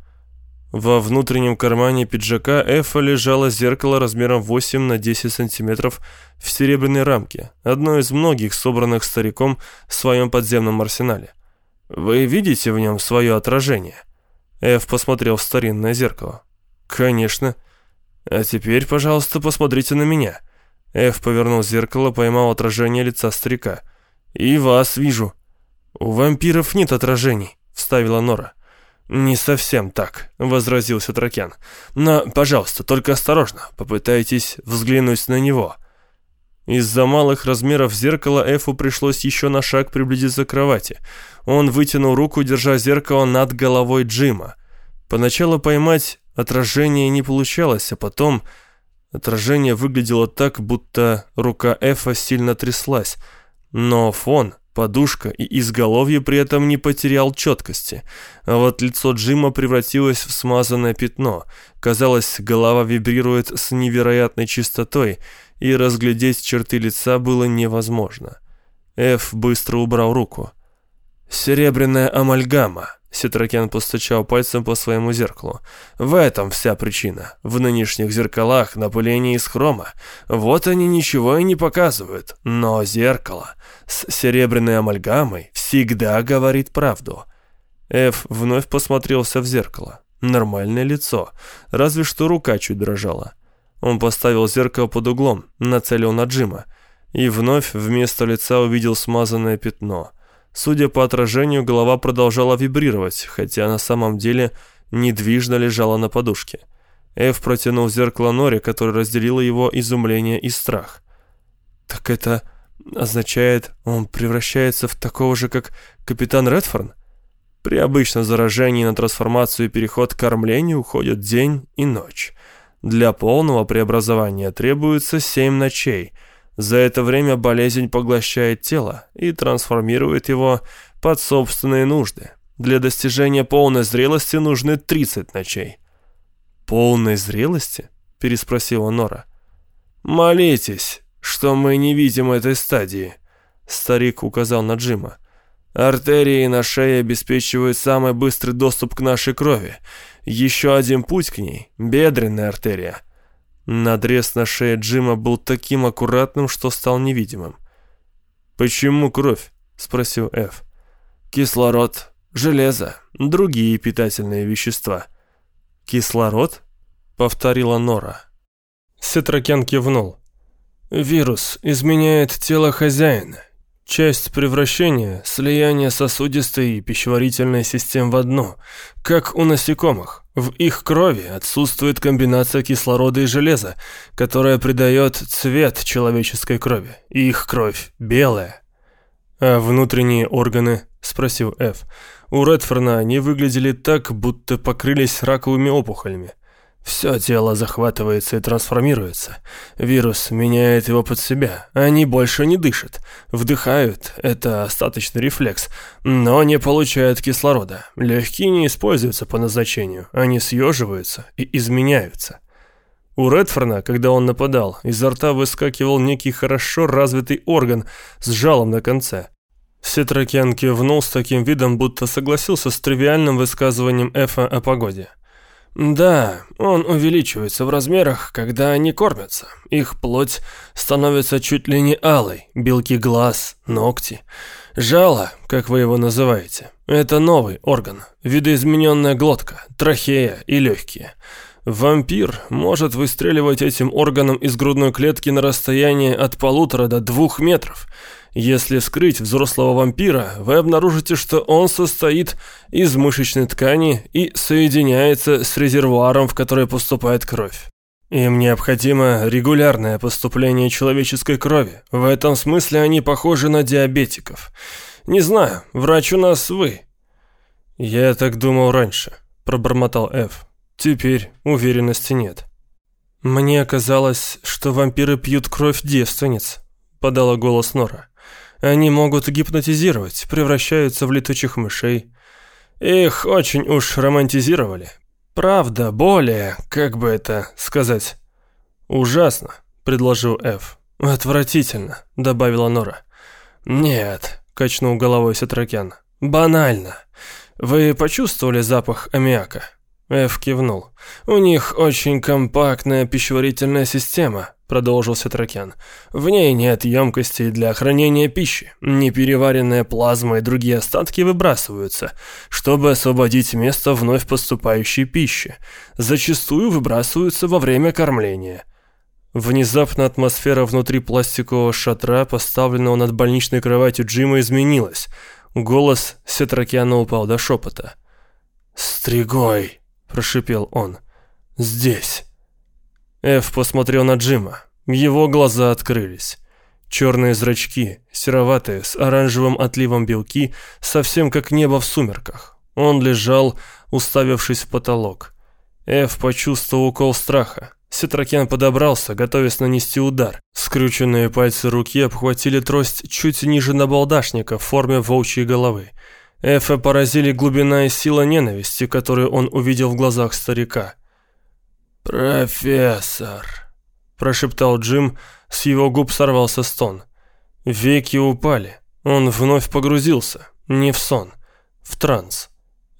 S1: Во внутреннем кармане пиджака Эфа лежало зеркало размером 8 на 10 сантиметров в серебряной рамке, одно из многих собранных стариком в своем подземном арсенале. «Вы видите в нем свое отражение?» Эф посмотрел в старинное зеркало. «Конечно. А теперь, пожалуйста, посмотрите на меня». Эф повернул зеркало, поймал отражение лица старика. «И вас вижу». «У вампиров нет отражений», — вставила Нора. «Не совсем так», — возразил Сатракян. «Но, пожалуйста, только осторожно, попытайтесь взглянуть на него». Из-за малых размеров зеркала Эфу пришлось еще на шаг приблизиться к кровати. Он вытянул руку, держа зеркало над головой Джима. Поначалу поймать отражение не получалось, а потом отражение выглядело так, будто рука Эфа сильно тряслась. Но фон Подушка и изголовье при этом не потерял четкости. А вот лицо Джима превратилось в смазанное пятно. Казалось, голова вибрирует с невероятной чистотой, и разглядеть черты лица было невозможно. Эф быстро убрал руку. «Серебряная амальгама», Ситрокен постучал пальцем по своему зеркалу. «В этом вся причина. В нынешних зеркалах напыление из хрома. Вот они ничего и не показывают. Но зеркало с серебряной амальгамой всегда говорит правду». Эф вновь посмотрелся в зеркало. Нормальное лицо, разве что рука чуть дрожала. Он поставил зеркало под углом, нацелил на Джима. И вновь вместо лица увидел смазанное пятно. Судя по отражению, голова продолжала вибрировать, хотя на самом деле недвижно лежала на подушке. Эв протянул зеркало Норе, которое разделило его изумление и страх. «Так это означает, он превращается в такого же, как капитан Редфорн?» При обычном заражении на трансформацию и переход к кормлению уходят день и ночь. Для полного преобразования требуется семь ночей – за это время болезнь поглощает тело и трансформирует его под собственные нужды. Для достижения полной зрелости нужны 30 ночей. «Полной зрелости?» – переспросила Нора. «Молитесь, что мы не видим этой стадии», – старик указал на Джима. «Артерии на шее обеспечивают самый быстрый доступ к нашей крови. Еще один путь к ней – бедренная артерия. Надрез на шее Джима был таким аккуратным, что стал невидимым. «Почему кровь?» – спросил Эф. «Кислород, железо, другие питательные вещества». «Кислород?» – повторила Нора. Сетракен кивнул. «Вирус изменяет тело хозяина. Часть превращения – слияние сосудистой и пищеварительной систем в одну, как у насекомых. В их крови отсутствует комбинация кислорода и железа, которая придает цвет человеческой крови. Их кровь белая. «А внутренние органы?» – спросил Эф. «У Редфорна они выглядели так, будто покрылись раковыми опухолями». Все тело захватывается и трансформируется. Вирус меняет его под себя. Они больше не дышат. Вдыхают, это остаточный рефлекс, но не получают кислорода. Легкие не используются по назначению. Они съеживаются и изменяются. У Редфорна, когда он нападал, изо рта выскакивал некий хорошо развитый орган с жалом на конце. Сетракян кивнул с таким видом, будто согласился с тривиальным высказыванием Эфа о погоде.
S2: Да, он увеличивается в размерах, когда они кормятся. Их плоть становится чуть ли не алой, белки глаз, ногти. Жало, как вы его называете, это новый орган, видоизмененная глотка, трахея и легкие. Вампир может выстреливать этим органом из грудной клетки на расстояние от полутора до двух метров – если скрыть взрослого вампира, вы обнаружите, что он состоит из мышечной ткани и соединяется с резервуаром, в который поступает кровь. Им необходимо регулярное поступление человеческой крови. В этом смысле они похожи на диабетиков. Не знаю, врач у нас вы. Я так думал раньше, пробормотал Ф. Теперь уверенности нет. Мне казалось, что вампиры пьют кровь девственниц, подала голос Нора. Они могут гипнотизировать, превращаются в летучих мышей. Их очень уж романтизировали. Правда, более, как бы это сказать, ужасно, предложил Ф. Отвратительно, добавила Нора. Нет, качнул головой Сетракян. Банально. Вы почувствовали запах аммиака? Эф кивнул. «У них очень компактная пищеварительная система», — продолжил Сетракян. «В ней нет емкостей для хранения пищи. Непереваренная плазма и другие остатки выбрасываются, чтобы освободить место вновь поступающей пищи. Зачастую выбрасываются во время кормления». Внезапно атмосфера внутри пластикового шатра, поставленного над больничной кроватью Джима, изменилась. Голос Сетракяна упал до шепота. «Стригой!» – прошипел он. «Здесь». Эф посмотрел на Джима. Его глаза открылись. Черные зрачки, сероватые, с оранжевым отливом белки, совсем как небо в сумерках. Он лежал, уставившись в потолок. Эф почувствовал укол страха. Сетракен подобрался, готовясь нанести удар. Скрюченные пальцы руки обхватили трость чуть ниже набалдашника в форме волчьей головы. Эфа поразили глубина и сила ненависти, которую он увидел в глазах старика. «Профессор», – прошептал Джим, с его губ сорвался стон. Веки упали. Он вновь погрузился, не в сон, в транс.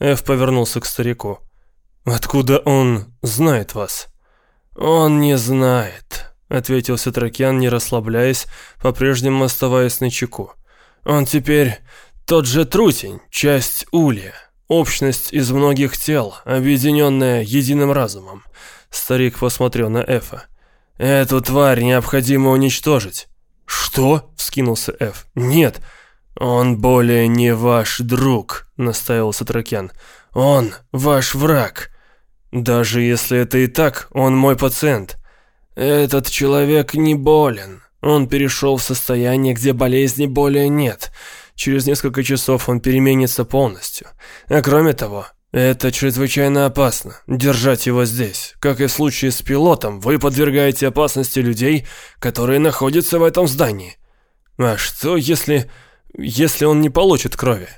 S2: Эф повернулся к старику. «Откуда он знает вас?» «Он не знает», — ответил Сетракян, не расслабляясь, по-прежнему оставаясь на чеку. «Он теперь тот же трутень, часть улья, общность из многих тел, объединенная единым разумом. Старик посмотрел на Эфа. «Эту тварь необходимо уничтожить». «Что?» — вскинулся Эф. «Нет». «Он более не ваш друг», — настаивал Сатракян. «Он ваш враг. Даже если это и так, он мой пациент. Этот человек не болен. Он перешел в состояние, где болезни более нет. Через несколько часов он переменится полностью. А кроме того, это чрезвычайно опасно, держать его здесь. Как и в случае с пилотом, вы подвергаете опасности людей, которые находятся в этом здании. А что, если... если он не получит крови?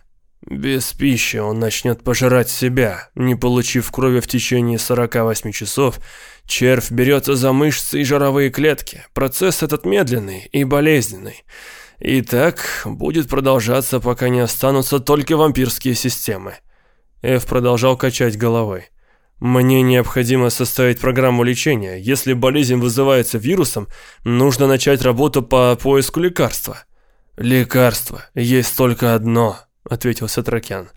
S2: Без пищи он начнет пожирать себя. Не получив крови в течение 48 часов, червь берется за мышцы и жировые клетки. Процесс этот медленный и болезненный. И так будет продолжаться, пока не останутся только вампирские системы. Эв продолжал качать головой. Мне необходимо составить программу лечения. Если болезнь вызывается вирусом, нужно начать работу по поиску лекарства. Лекарство есть только одно, ответил Сатракян.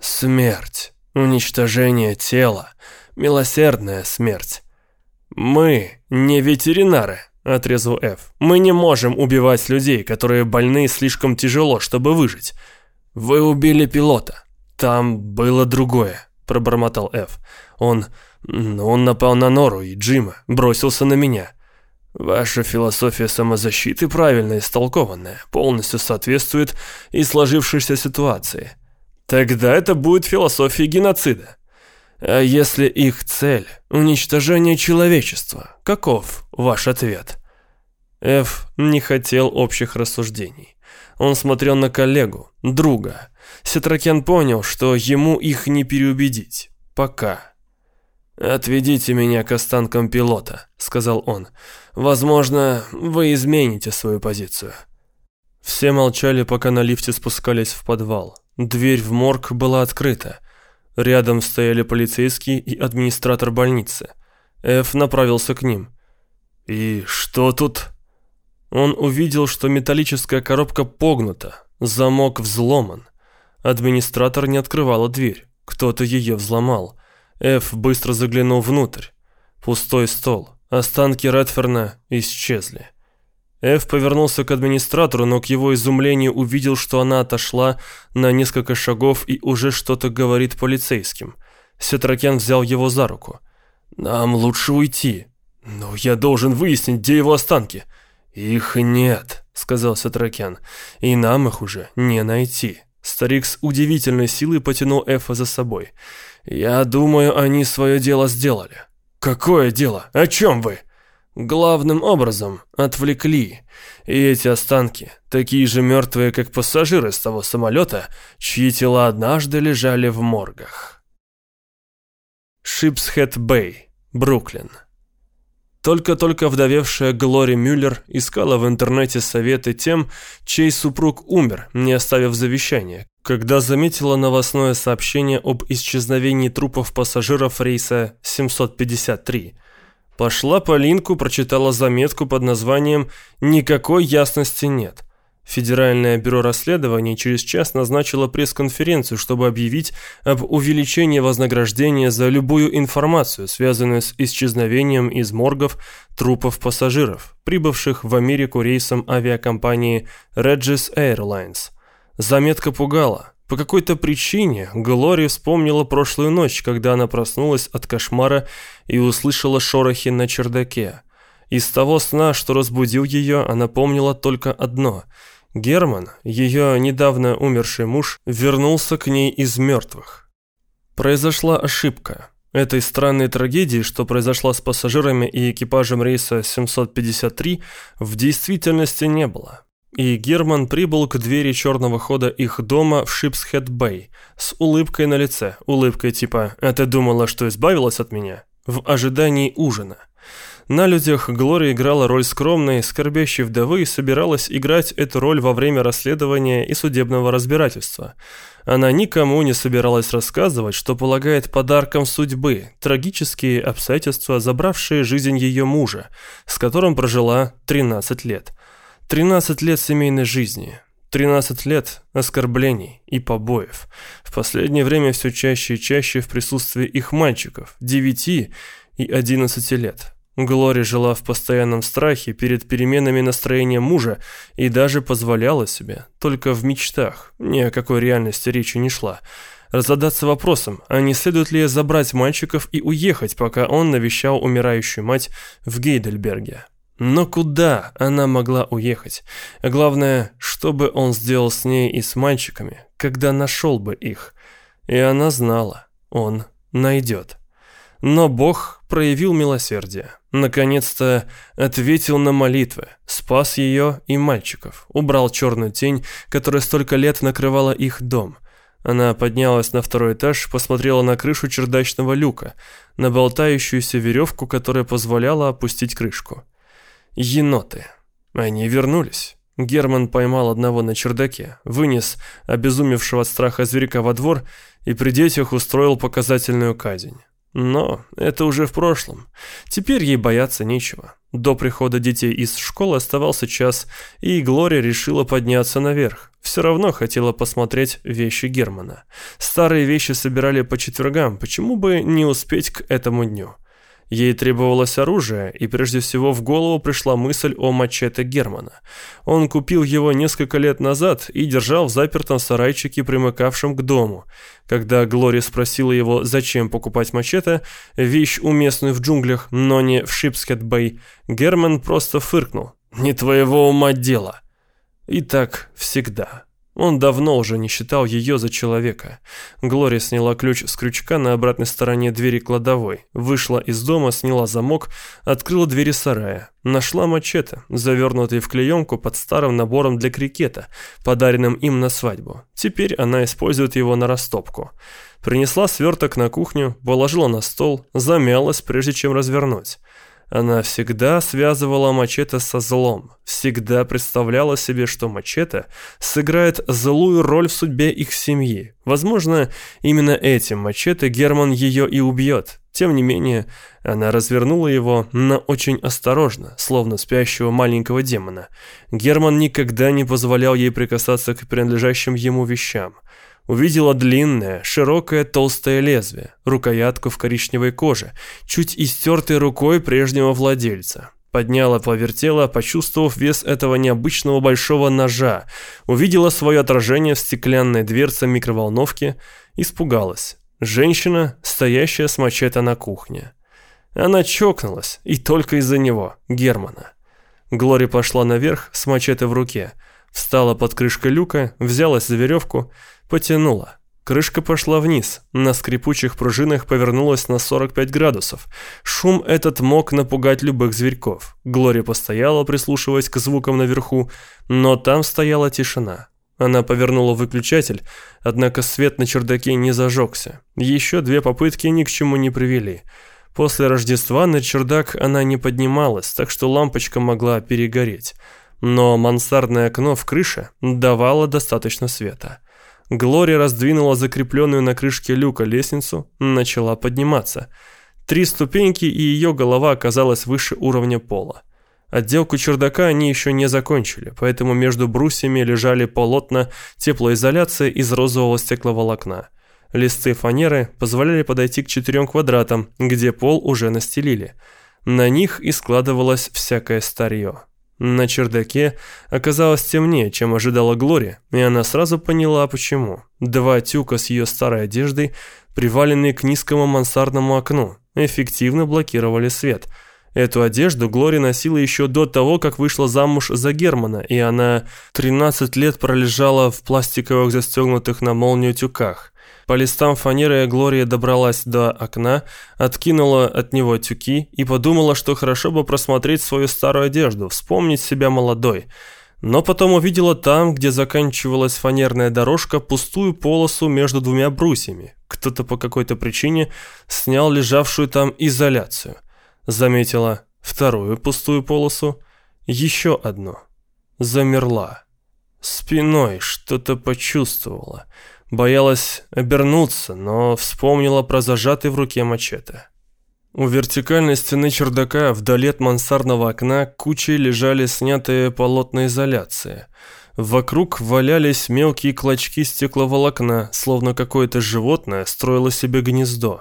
S2: Смерть, уничтожение тела, милосердная смерть. Мы не ветеринары, — отрезал Ф. «Мы не можем убивать людей, которые больны слишком тяжело, чтобы выжить. Вы убили пилота. Там было другое», — пробормотал Ф. «Он... он напал на Нору и Джима, бросился на меня». Ваша философия самозащиты правильно истолкованная, полностью соответствует и сложившейся ситуации. Тогда это будет философия геноцида. А если их цель – уничтожение человечества, каков ваш ответ? Эф не хотел общих рассуждений. Он смотрел на коллегу, друга. Сетракен понял, что ему их не переубедить. Пока. «Отведите меня к останкам пилота», — сказал он. «Возможно, вы измените свою позицию». Все молчали, пока на лифте спускались в подвал. Дверь в морг была открыта. Рядом стояли полицейский и администратор больницы. Эф направился к ним. «И что тут?» Он увидел, что металлическая коробка погнута, замок взломан. Администратор не открывала дверь. Кто-то ее взломал. Эф быстро заглянул внутрь. Пустой стол. Останки Редферна исчезли. Эф повернулся к администратору, но к его изумлению увидел, что она отошла на несколько шагов и уже что-то говорит полицейским. Сетракен взял его за руку. «Нам лучше уйти. Но я должен выяснить, где его останки». «Их нет», — сказал Сетракен, — «и нам их уже не найти». Старик с удивительной силой потянул Эфа за собой. «Я думаю, они свое дело сделали». «Какое дело? О чем вы?» Главным образом отвлекли. И эти останки, такие же мертвые, как пассажиры с того самолета, чьи тела однажды лежали в моргах. Шипсхед-Бэй, Бруклин. Только-только овдовевшая Глори Мюллер искала в интернете советы тем, чей супруг умер, не оставив завещания, когда заметила новостное сообщение об исчезновении трупов пассажиров рейса 753. Пошла по линку, прочитала заметку под названием «Никакой ясности нет». Федеральное бюро расследований через час назначило пресс-конференцию, чтобы объявить об увеличении вознаграждения за любую информацию, связанную с исчезновением из моргов трупов пассажиров, прибывших в Америку рейсом авиакомпании Regis Airlines. Заметка пугала. По какой-то причине Глори вспомнила прошлую ночь, когда она проснулась от кошмара и услышала шорохи на чердаке. Из того сна, что разбудил ее, она помнила только одно. Герман, ее недавно умерший муж, вернулся к ней из мертвых. Произошла ошибка. Этой странной трагедии, что произошла с пассажирами и экипажем рейса 753, в действительности не было. И Герман прибыл к двери черного хода их дома в Шипсхед-Бэй с улыбкой на лице, улыбкой типа «А ты думала, что избавилась от меня?» в ожидании ужина. На людях Глория играла роль скромной, скорбящей вдовы и собиралась играть эту роль во время расследования и судебного разбирательства. Она никому не собиралась рассказывать, что полагает подарком судьбы, трагические обстоятельства, забравшие жизнь ее мужа, с которым прожила 13 лет. 13 лет семейной жизни, 13 лет оскорблений и побоев. В последнее время все чаще и чаще в присутствии их мальчиков, 9 и 11 лет. Глори жила в постоянном страхе перед переменами настроения мужа и даже позволяла себе, только в мечтах, ни о какой реальности речи не шла, разодаться вопросом, а не следует ли забрать мальчиков и уехать, пока он навещал умирающую мать в Гейдельберге. Но куда она могла уехать? Главное, что бы он сделал с ней и с мальчиками, когда нашел бы их? И она знала, он найдет. Но Бог проявил милосердие. Наконец-то ответил на молитвы, спас ее и мальчиков, убрал черную тень, которая столько лет накрывала их дом. Она поднялась на второй этаж, посмотрела на крышу чердачного люка, на болтающуюся веревку, которая позволяла опустить крышку. Еноты. Они вернулись. Герман поймал одного на чердаке, вынес обезумевшего от страха зверька во двор и при детях устроил показательную казнь. Но это уже в прошлом. Теперь ей бояться нечего. До прихода детей из школы оставался час, и Глория решила подняться наверх. Все равно хотела посмотреть вещи Германа. Старые вещи собирали по четвергам, почему бы не успеть к этому дню? Ей требовалось оружие, и прежде всего в голову пришла мысль о мачете Германа. Он купил его несколько лет назад и держал в запертом сарайчике, примыкавшем к дому. Когда Глори спросила его, зачем покупать мачете, вещь уместную в джунглях, но не в Шипсхед-Бэй, Герман просто фыркнул. «Не твоего ума дело». И так всегда. Он давно уже не считал ее за человека. Глория сняла ключ с крючка на обратной стороне двери кладовой, вышла из дома, сняла замок, открыла двери сарая. Нашла мачете, завернутый в клеенку под старым набором для крикета, подаренным им на свадьбу. Теперь она использует его на растопку. Принесла сверток на кухню, положила на стол, замялась, прежде чем развернуть.
S1: Она всегда связывала мачете со злом, всегда представляла себе, что мачете сыграет злую роль в судьбе их семьи. Возможно, именно этим мачете Герман ее и убьет. Тем не менее, она развернула его, но очень осторожно, словно спящего маленького демона. Герман никогда не позволял ей прикасаться к принадлежащим ему вещам – Увидела длинное, широкое, толстое лезвие, рукоятку в коричневой коже, чуть истертой рукой прежнего владельца. Подняла, повертела, почувствовав вес этого необычного большого ножа, увидела свое отражение в стеклянной дверце микроволновки, испугалась. Женщина, стоящая с мачете на кухне. Она чокнулась, и только из-за него, Германа. Глори пошла наверх с мачете в руке, встала под крышкой люка, взялась за веревку, Потянуло. Крышка пошла вниз, на скрипучих пружинах повернулась на 45 градусов. Шум этот мог напугать любых зверьков. Глория постояла, прислушиваясь к звукам наверху, но там стояла тишина. Она повернула выключатель, однако свет на чердаке не зажегся. Еще две попытки ни к чему не привели. После Рождества на чердак она не поднималась, так что лампочка могла перегореть. Но мансардное окно в крыше давало достаточно света. Глория раздвинула закрепленную на крышке люка лестницу, начала подниматься. Три ступеньки, и ее голова оказалась выше уровня пола. Отделку чердака они еще не закончили, поэтому между брусьями лежали полотна теплоизоляции из розового стекловолокна. Листы фанеры позволяли подойти к четырем квадратам, где пол уже настелили. На них и складывалось всякое старье. На чердаке оказалось темнее, чем ожидала Глория, и она сразу поняла, почему. Два тюка с ее старой одеждой, приваленные к низкому мансардному окну, эффективно блокировали свет. Эту одежду Глория носила еще до того, как вышла замуж за Германа, и она 13 лет пролежала в пластиковых застегнутых на молнию тюках. По листам фанеры Глория добралась до окна, откинула от него тюки и подумала, что хорошо бы просмотреть свою старую одежду, вспомнить себя молодой. Но потом увидела там, где заканчивалась фанерная дорожка, пустую полосу между двумя брусьями. Кто-то по какой-то причине снял лежавшую там изоляцию. Заметила вторую пустую полосу, еще одну. Замерла. Спиной что-то почувствовала. Боялась обернуться, но вспомнила про зажатый в руке мачете. У вертикальной стены чердака, вдали от мансардного окна, кучей лежали снятые полотна изоляции. Вокруг валялись мелкие клочки стекловолокна, словно какое-то животное строило себе гнездо.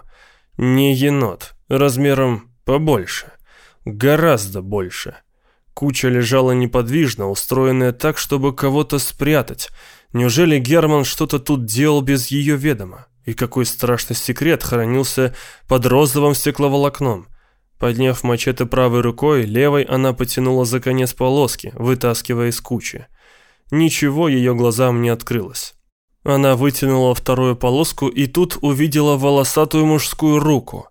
S1: Не енот, размером побольше. Гораздо больше. Куча лежала неподвижно, устроенная так, чтобы кого-то спрятать – Неужели Герман что-то тут делал без ее ведома? И какой страшный секрет хранился под розовым стекловолокном? Подняв мачете правой рукой, левой она потянула за конец полоски, вытаскивая из кучи. Ничего ее глазам не открылось. Она вытянула вторую полоску и тут увидела волосатую мужскую руку.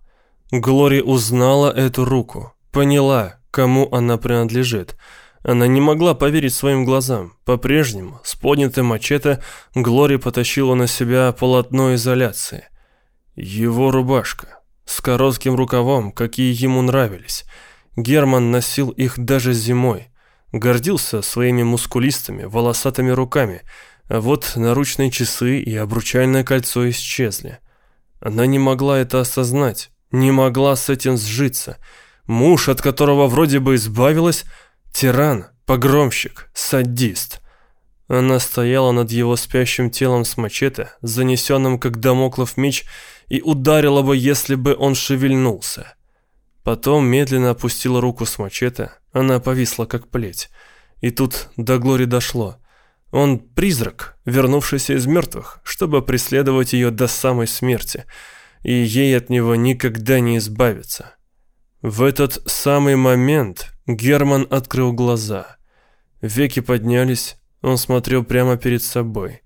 S1: Глори узнала эту руку, поняла, кому она принадлежит – она не могла поверить своим глазам. По-прежнему, с поднятым мачете, Глори потащила на себя полотно изоляции. Его рубашка. С коротким рукавом, какие ему нравились. Герман носил их даже зимой. Гордился своими мускулистыми, волосатыми руками. А вот наручные часы и обручальное кольцо исчезли. Она не могла это осознать, не могла с этим сжиться. Муж, от которого вроде бы избавилась, Тиран, погромщик, садист. Она стояла над его спящим телом с мачете, занесенным как домоклов меч, и ударила бы, если бы он шевельнулся. Потом медленно опустила руку с мачете, она повисла как плеть. И тут до Глори дошло. Он призрак, вернувшийся из мертвых, чтобы преследовать ее до самой смерти, и ей от него никогда не избавиться. В этот самый момент Герман открыл глаза. Веки поднялись, он смотрел прямо перед собой.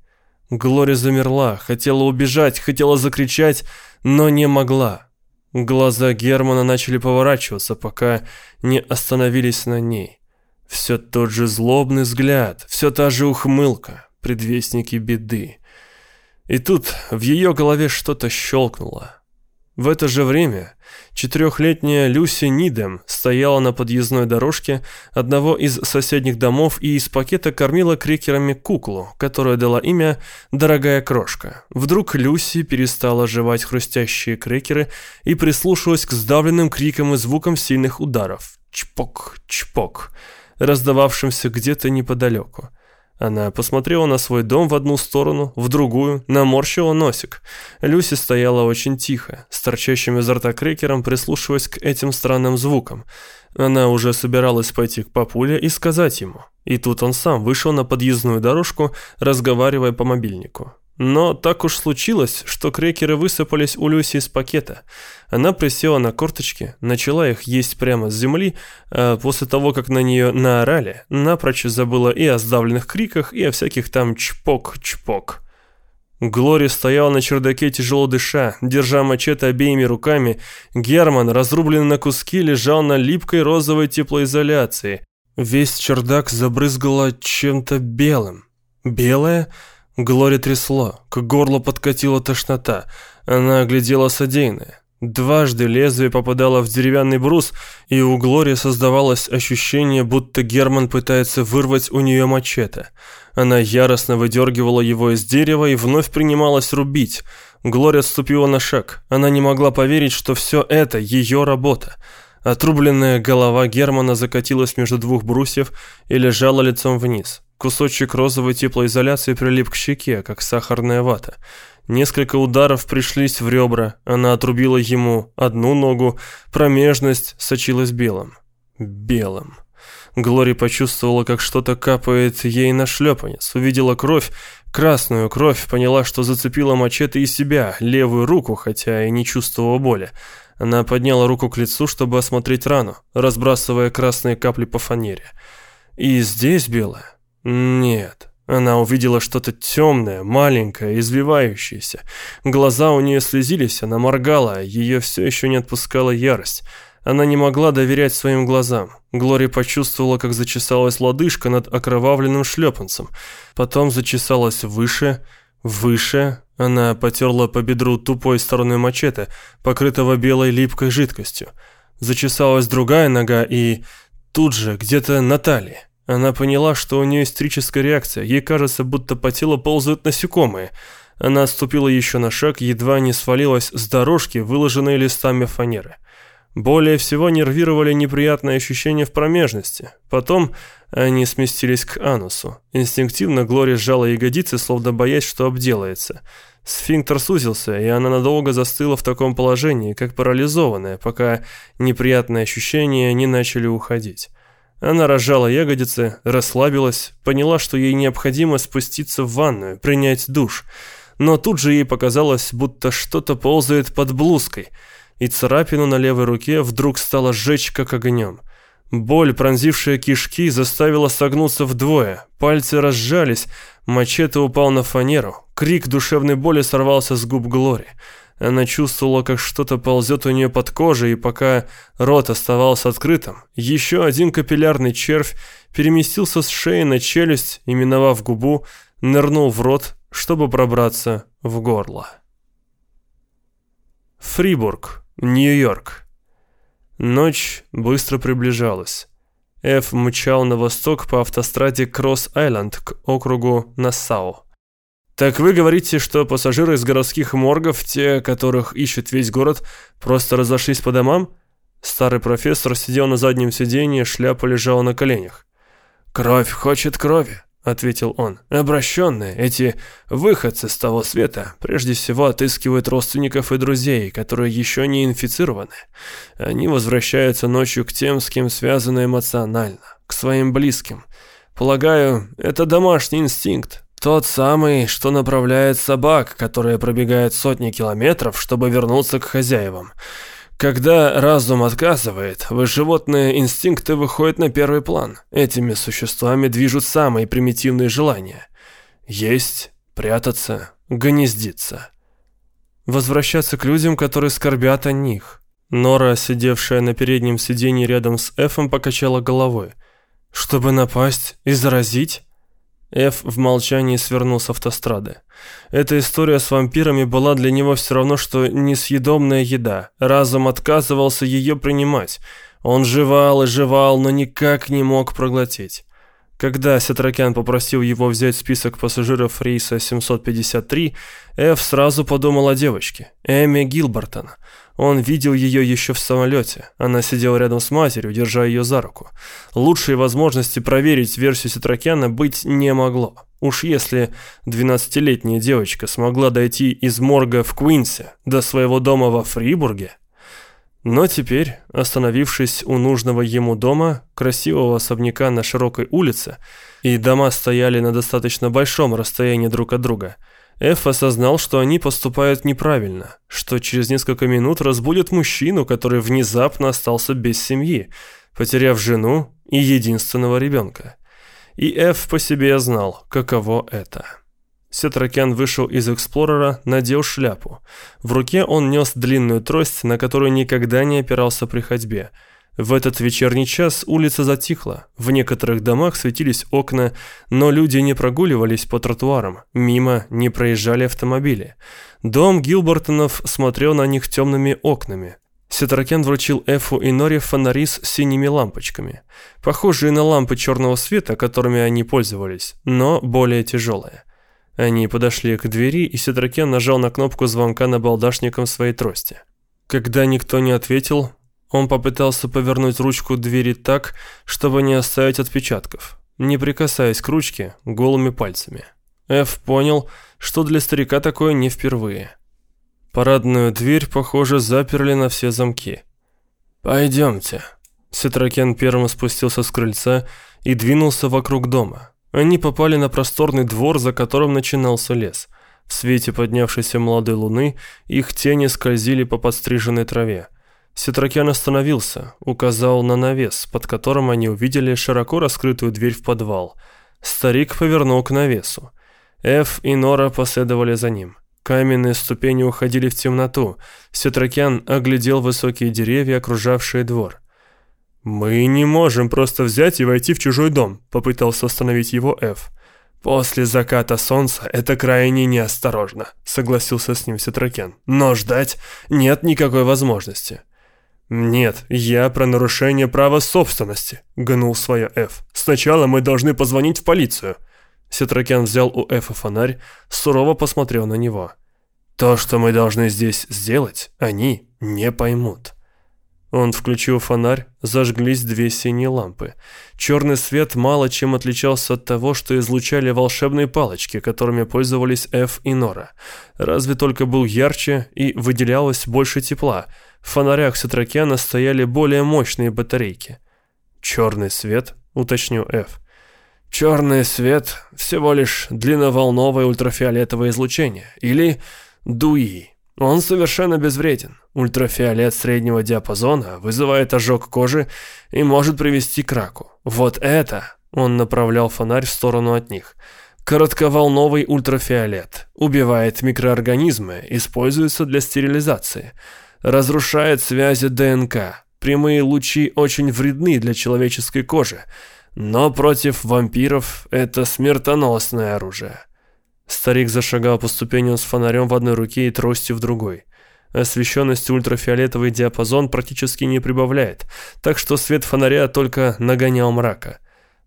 S1: Глория замерла, хотела убежать, хотела закричать, но не могла. Глаза Германа начали поворачиваться, пока не остановились на ней. Все тот же злобный взгляд, все та же ухмылка, предвестники беды. И тут в ее голове что-то щелкнуло. В это же время четырехлетняя Люси Нидем стояла на подъездной дорожке одного из соседних домов и из пакета кормила крекерами куклу, которая дала имя «Дорогая крошка». Вдруг Люси перестала жевать хрустящие крекеры и прислушалась к сдавленным крикам и звукам сильных ударов. Чпок, чпок, раздававшимся где-то неподалеку. Она посмотрела на свой дом в одну сторону, в другую, наморщила носик. Люси стояла очень тихо, с торчащим изо рта крекером, прислушиваясь к этим странным звукам. Она уже собиралась пойти к папуле и сказать ему. И тут он сам вышел на подъездную дорожку, разговаривая по мобильнику. Но так уж случилось, что крекеры высыпались у Люси из пакета. Она присела на корточки, начала их есть прямо с земли, а после того, как на нее наорали, напрочь забыла и о сдавленных криках, и о всяких там чпок-чпок. Глори стоял на чердаке тяжело дыша, держа мачете обеими руками. Герман, разрубленный на куски, лежал на липкой розовой теплоизоляции. Весь чердак забрызгало чем-то белым. Белое? Глори трясло, к горлу подкатила тошнота. Она оглядела содеянное. Дважды лезвие попадало в деревянный брус, и у Глори создавалось ощущение, будто Герман пытается вырвать у нее мачете. Она яростно выдергивала его из дерева и вновь принималась рубить. Глория отступила на шаг. Она не могла поверить, что все это ее работа. Отрубленная голова Германа закатилась между двух брусьев и лежала лицом вниз. Кусочек розовой теплоизоляции прилип к щеке, как сахарная вата. Несколько ударов пришлись в ребра, она отрубила ему одну ногу, промежность сочилась белым. Белым. Глори почувствовала, как что-то капает ей на шлепанец, увидела кровь, красную кровь, поняла, что зацепила мачете и себя, левую руку, хотя и не чувствовала боли. Она подняла руку к лицу, чтобы осмотреть рану, разбрасывая красные капли по фанере. И здесь белое. Нет. Она увидела что-то темное, маленькое, извивающееся. Глаза у нее слезились, она моргала, ее все еще не отпускала ярость. Она не могла доверять своим глазам. Глория почувствовала, как зачесалась лодыжка над окровавленным шлепанцем. Потом зачесалась выше, выше. Она потерла по бедру тупой стороной мачете, покрытого белой липкой жидкостью. Зачесалась другая нога и... Тут же, где-то на талии. Она поняла, что у нее истерическая реакция. Ей кажется, будто по телу ползают насекомые. Она отступила еще на шаг, едва не свалилась с дорожки, выложенной листами фанеры. Более всего нервировали неприятные ощущения в промежности. Потом они сместились к анусу. Инстинктивно Глория сжала ягодицы, словно боясь, что обделается. Сфинктер сузился, и она надолго застыла в таком положении, как парализованная, пока неприятные ощущения не начали уходить. Она разжала ягодицы, расслабилась, поняла, что ей необходимо спуститься в ванную, принять душ. Но тут же ей показалось, будто что-то ползает под блузкой, и царапину на левой руке вдруг стало сжечь как огнем. Боль, пронзившая кишки, заставила согнуться вдвое. Пальцы разжались, мачете упал на фанеру. Крик душевной боли сорвался с губ Глори. Она чувствовала, как что-то ползет у нее под кожей, и пока рот оставался открытым, еще один капиллярный червь переместился с шеи на челюсть и, миновав губу, нырнул в рот, чтобы пробраться в горло. Фрибург, Нью-Йорк. Ночь быстро приближалась. Эф мчал на восток по автостраде Кросс-Айленд к округу Нассау. «Так вы говорите, что пассажиры из городских моргов, те, которых ищет весь город, просто разошлись по домам?» Старый профессор сидел на заднем сиденье, шляпа лежала на коленях. «Кровь хочет крови», — ответил он. «Обращенные, эти выходцы с того света, прежде всего отыскивают родственников и друзей, которые еще не инфицированы. Они возвращаются ночью к тем, с кем связаны эмоционально, к своим близким. Полагаю, это домашний инстинкт, тот самый, что направляет собак, которые пробегают сотни километров, чтобы вернуться к хозяевам. Когда разум отказывает, животные инстинкты выходят на первый план. Этими существами движут самые примитивные желания. Есть, прятаться, гнездиться. Возвращаться к людям, которые скорбят о них. Нора, сидевшая на переднем сиденье рядом с Эфом, покачала головой. Чтобы напасть и заразить?
S2: Эф в молчании свернул с автострады. Эта история с вампирами была для него все равно, что несъедобная еда. Разум отказывался ее принимать. Он жевал и жевал, но никак не мог проглотить. Когда Сетракян попросил его взять список пассажиров рейса 753, Эф сразу подумал о девочке, Эми Гилбертон. Он видел ее еще в самолете. Она сидела рядом с матерью, держа ее за руку. Лучшей возможности проверить версию Сетракяна быть не могло. Уж если 12-летняя девочка смогла дойти из морга в Куинсе до своего дома во Фрибурге, но теперь, остановившись у нужного ему дома, красивого особняка на широкой улице, и дома стояли на достаточно большом расстоянии друг от друга, Эф осознал, что они поступают неправильно, что через несколько минут разбудят мужчину, который внезапно остался без семьи, потеряв жену и единственного ребенка. И Эф по себе знал, каково это. Сетракян вышел из Эксплорера, надел шляпу. В руке он нес длинную трость, на которую никогда не опирался при ходьбе. В этот вечерний час улица затихла. В некоторых домах светились окна, но люди не прогуливались по тротуарам. Мимо не проезжали автомобили. Дом Гилбертонов смотрел на них темными окнами. Сетракен вручил Эфу и Норе фонари с синими лампочками. Похожие на лампы черного света, которыми они пользовались, но более тяжелые. Они подошли к двери, и Седракен нажал на кнопку звонка на балдашником своей трости. Когда никто не ответил, он попытался повернуть ручку двери так, чтобы не оставить отпечатков, не прикасаясь к ручке голыми пальцами. Эф понял, что для старика такое не впервые. Парадную дверь, похоже, заперли на все замки. «Пойдемте». Сетракен первым спустился с крыльца и двинулся вокруг дома. Они попали на просторный двор, за которым начинался лес. В свете поднявшейся молодой луны их тени скользили по подстриженной траве. Сетракян остановился, указал на навес, под которым они увидели широко раскрытую дверь в подвал. Старик повернул к навесу. Эф и Нора последовали за ним. Каменные ступени уходили в темноту. Сетракян оглядел высокие деревья, окружавшие двор. «Мы не можем просто взять и войти в чужой дом», — попытался остановить его Эф. «После заката солнца это крайне неосторожно», — согласился с ним Сетракен. «Но ждать нет никакой возможности». «Нет, я про нарушение права собственности», — гнул свое Эф. «Сначала мы должны позвонить в полицию». Сетракен взял у Эфа фонарь, сурово посмотрел на него. «То, что мы должны здесь сделать, они не поймут». Он включил фонарь, зажглись две синие лампы. Черный свет мало чем отличался от того, что излучали волшебные палочки, которыми пользовались Эф и Нора. Разве только был ярче и выделялось больше тепла. В фонарях Сатракяна стояли более мощные батарейки. «Черный свет?» — уточнил Эф. «Черный свет — всего лишь длинноволновое ультрафиолетовое излучение, или дуи». Он совершенно безвреден. Ультрафиолет среднего диапазона вызывает ожог кожи и может привести к раку. Вот это, он направлял фонарь в сторону от них. Коротковолновый ультрафиолет убивает микроорганизмы, используется для стерилизации, разрушает связи ДНК. Прямые лучи очень вредны для человеческой кожи, но против вампиров это смертоносное оружие. Старик зашагал по ступеням с фонарем в одной руке и тростью в другой. Освещенность ультрафиолетовый диапазон практически не прибавляет, так что свет фонаря только нагонял мрака.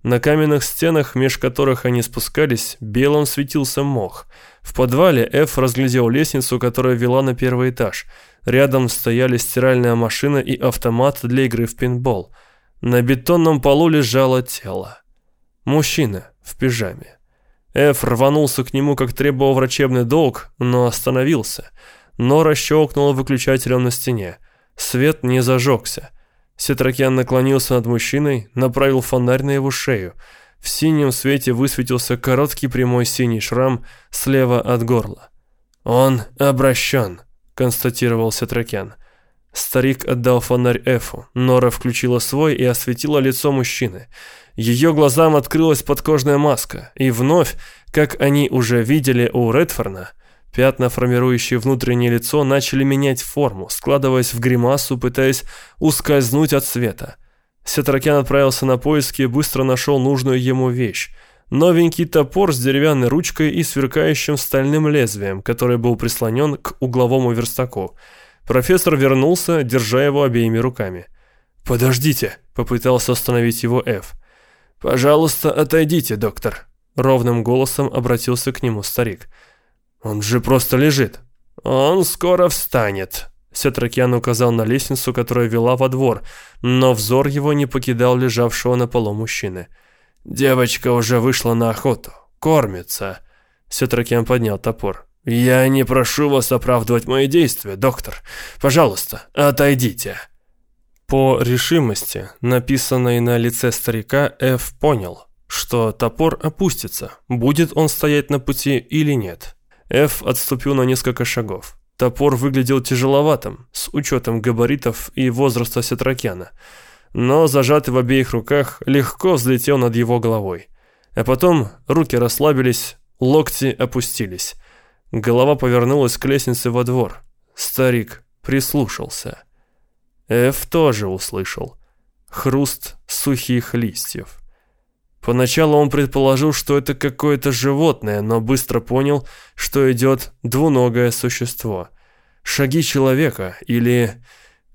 S2: На каменных стенах, меж которых они спускались, белым светился мох. В подвале Эф разглядел лестницу, которая вела на первый этаж. Рядом стояли стиральная машина и автомат для игры в пинбол. На бетонном полу лежало тело. Мужчина в пижаме. Эф рванулся к нему, как требовал врачебный долг, но остановился. Нора щелкнула выключателем на стене. Свет не зажегся. Сетракян наклонился над мужчиной, направил фонарь на его шею. В синем свете высветился короткий прямой синий шрам слева от горла. «Он обращен», — констатировал Сетракян. Старик отдал фонарь Эфу. Нора включила свой и осветила лицо мужчины. Ее глазам открылась подкожная маска, и вновь, как они уже видели у Редфорна, пятна, формирующие внутреннее лицо, начали менять форму, складываясь в гримасу, пытаясь ускользнуть от света. Сетракян отправился на поиски и быстро нашел нужную ему вещь.
S1: Новенький топор с деревянной ручкой и сверкающим стальным лезвием, который был прислонен к угловому верстаку. Профессор вернулся, держа его обеими руками. «Подождите», — попытался остановить его Эф. «Пожалуйста, отойдите, доктор», — ровным голосом обратился к нему старик. «Он же просто лежит». «Он скоро встанет», — Сетракьян указал на лестницу, которая вела во двор, но взор его не покидал лежавшего на полу мужчины. «Девочка уже вышла на охоту. Кормится». Сетракьян поднял топор. «Я не прошу вас оправдывать мои действия, доктор. Пожалуйста, отойдите».
S2: По решимости, написанной на лице старика, Эф понял, что топор опустится, будет он стоять на пути или нет. Эф отступил на несколько шагов. Топор выглядел тяжеловатым, с учетом габаритов и возраста Сетракяна, но зажатый в обеих руках легко взлетел над его головой. А потом руки расслабились, локти опустились. Голова повернулась к лестнице во двор. Старик прислушался. Эф тоже услышал. Хруст сухих листьев. Поначалу он предположил, что это какое-то животное, но быстро понял, что идет двуногое существо. Шаги человека или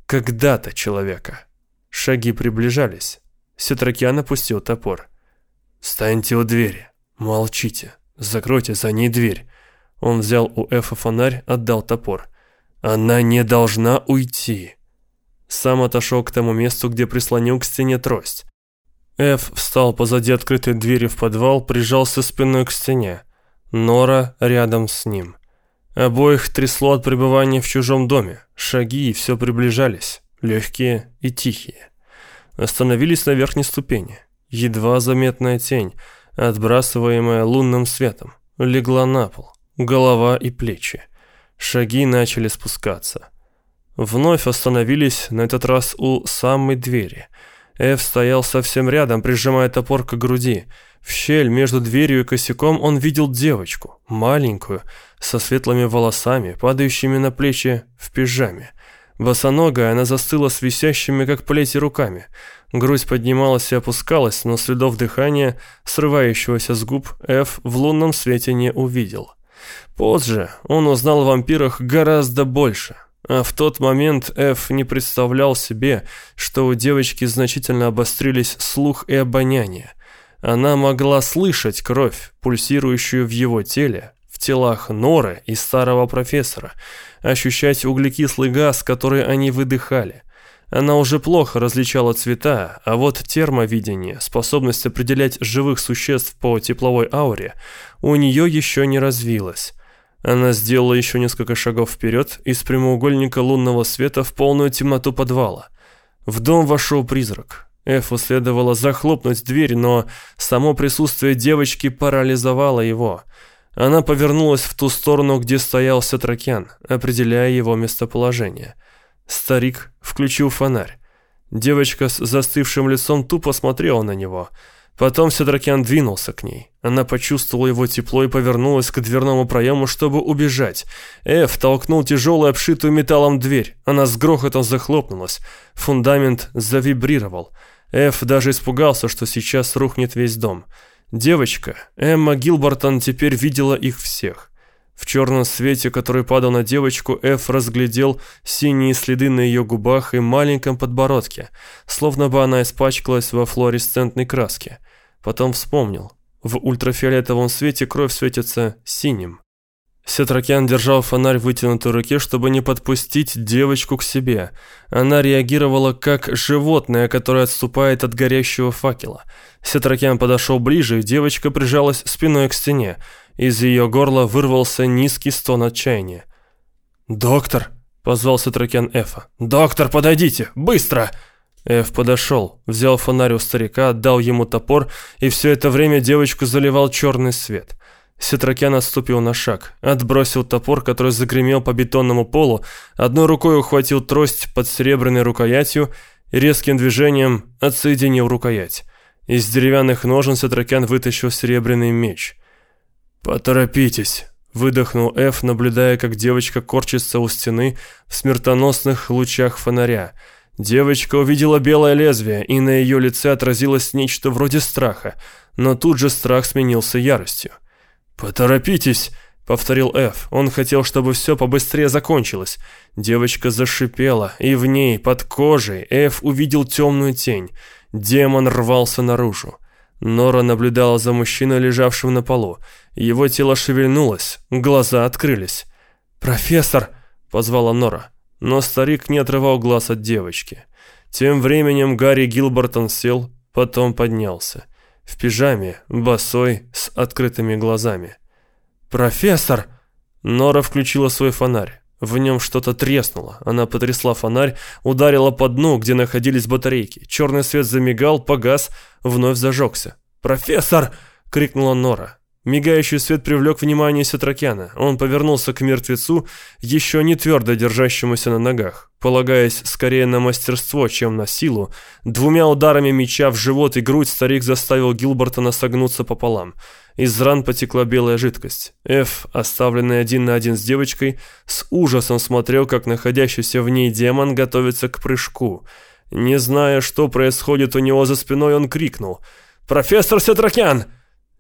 S2: когда-то человека. Шаги приближались. Сетракиан опустил топор. «Станьте у двери. Молчите. Закройте за ней дверь. Он взял у Эфа фонарь, отдал топор. «Она не должна уйти!» Сам отошел к тому месту, где прислонил к стене трость. Эф встал позади открытой двери в подвал, прижался спиной к стене. Нора рядом с ним. Обоих трясло от пребывания в чужом доме. Шаги все приближались, легкие и тихие. Остановились на верхней ступени. Едва заметная тень, отбрасываемая лунным светом, легла на пол голова и плечи. Шаги начали спускаться. Вновь остановились, на этот раз у самой двери. Эв стоял совсем рядом, прижимая топор к груди. В щель между дверью и косяком он видел девочку, маленькую, со светлыми волосами, падающими на плечи в пижаме. Босоногая, она застыла с висящими, как плети, руками. Грудь поднималась и опускалась, но следов дыхания, срывающегося с губ, Эф в лунном свете не увидел. Позже он узнал о вампирах гораздо больше. А в тот момент Эф не представлял себе, что у девочки значительно обострились слух и обоняние. Она могла слышать кровь, пульсирующую в его теле, в телах Норы и старого профессора, ощущать углекислый газ, который они выдыхали. Она уже плохо различала цвета, а вот термовидение, способность определять живых существ по тепловой ауре, у нее еще не развилась. Она сделала еще несколько шагов вперед из прямоугольника лунного света в полную темноту подвала. В дом вошел призрак. Эфу следовало захлопнуть дверь, но само присутствие девочки парализовало его. Она повернулась в ту сторону, где стоял Сетракян, определяя его местоположение. Старик включил фонарь. Девочка с застывшим лицом тупо смотрела на него – Потом Седракян двинулся к ней. Она почувствовала его тепло и повернулась к дверному проему, чтобы убежать. Эф толкнул тяжелую обшитую металлом дверь. Она с грохотом захлопнулась. Фундамент завибрировал. Эф даже испугался, что сейчас рухнет весь дом. Девочка, Эмма Гилбертон, теперь видела их всех. В черном свете, который падал на девочку, Эф разглядел синие следы на ее губах и маленьком подбородке, словно бы она испачкалась во флуоресцентной краске. Потом вспомнил. В ультрафиолетовом свете кровь светится синим. Сетракян держал фонарь в вытянутой руке, чтобы не подпустить девочку к себе. Она реагировала как животное, которое отступает от горящего факела. Сетракян подошел ближе, и девочка прижалась спиной к стене. Из ее горла вырвался низкий стон отчаяния. «Доктор!» — позвал Сетракен Эфа. «Доктор, подойдите! Быстро!» Эф подошел, взял фонарь у старика, отдал ему топор, и все это время девочку заливал черный свет. Сетракян отступил на шаг, отбросил топор, который загремел по бетонному полу, одной рукой ухватил трость под серебряной рукоятью и резким движением отсоединил рукоять. Из деревянных ножен Сетракян вытащил серебряный меч. «Поторопитесь», — выдохнул Эф, наблюдая, как девочка корчится у стены в смертоносных лучах фонаря.
S1: Девочка увидела белое лезвие, и на ее лице отразилось нечто вроде страха, но тут же страх сменился яростью. «Поторопитесь!» — повторил Эф. Он хотел, чтобы все побыстрее закончилось. Девочка зашипела, и в ней, под кожей, Эф увидел темную тень. Демон рвался наружу. Нора наблюдала за мужчиной, лежавшим на полу. Его тело шевельнулось, глаза открылись. «Профессор!» — позвала Нора. Но старик не отрывал глаз от девочки. Тем временем Гарри Гилбертон сел, потом поднялся. В пижаме, босой, с открытыми глазами. «Профессор!» Нора включила свой фонарь. В нем что-то треснуло. Она потрясла фонарь, ударила по дну, где находились батарейки. Черный свет замигал, погас, вновь зажегся. «Профессор!» — крикнула Нора. Мигающий свет привлек внимание Сетракяна. Он повернулся к мертвецу, еще не твердо держащемуся на ногах. Полагаясь скорее на мастерство, чем на силу, двумя ударами меча в живот и грудь старик заставил Гилбертона согнуться пополам. Из ран потекла белая жидкость. Эф, оставленный один на один с девочкой, с ужасом смотрел, как находящийся в ней демон готовится к прыжку. Не зная, что происходит у него за спиной, он крикнул «Профессор Сетракян!»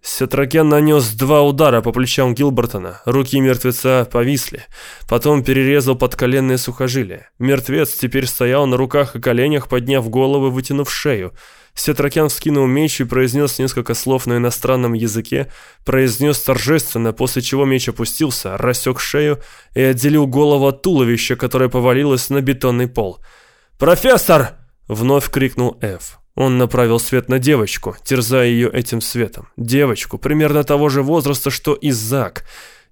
S1: Сетракен нанес два удара по плечам Гилбертона. Руки мертвеца повисли. Потом перерезал подколенные сухожилия. Мертвец теперь стоял на руках и коленях, подняв голову вытянув шею. Сетракен вскинул меч и произнес несколько слов на иностранном языке, произнес торжественно, после чего меч опустился, рассек шею и отделил голову от туловища, которое повалилось на бетонный пол. «Профессор!» — вновь крикнул Эф. Он направил свет на девочку, терзая ее этим светом. Девочку, примерно того же возраста, что и Зак.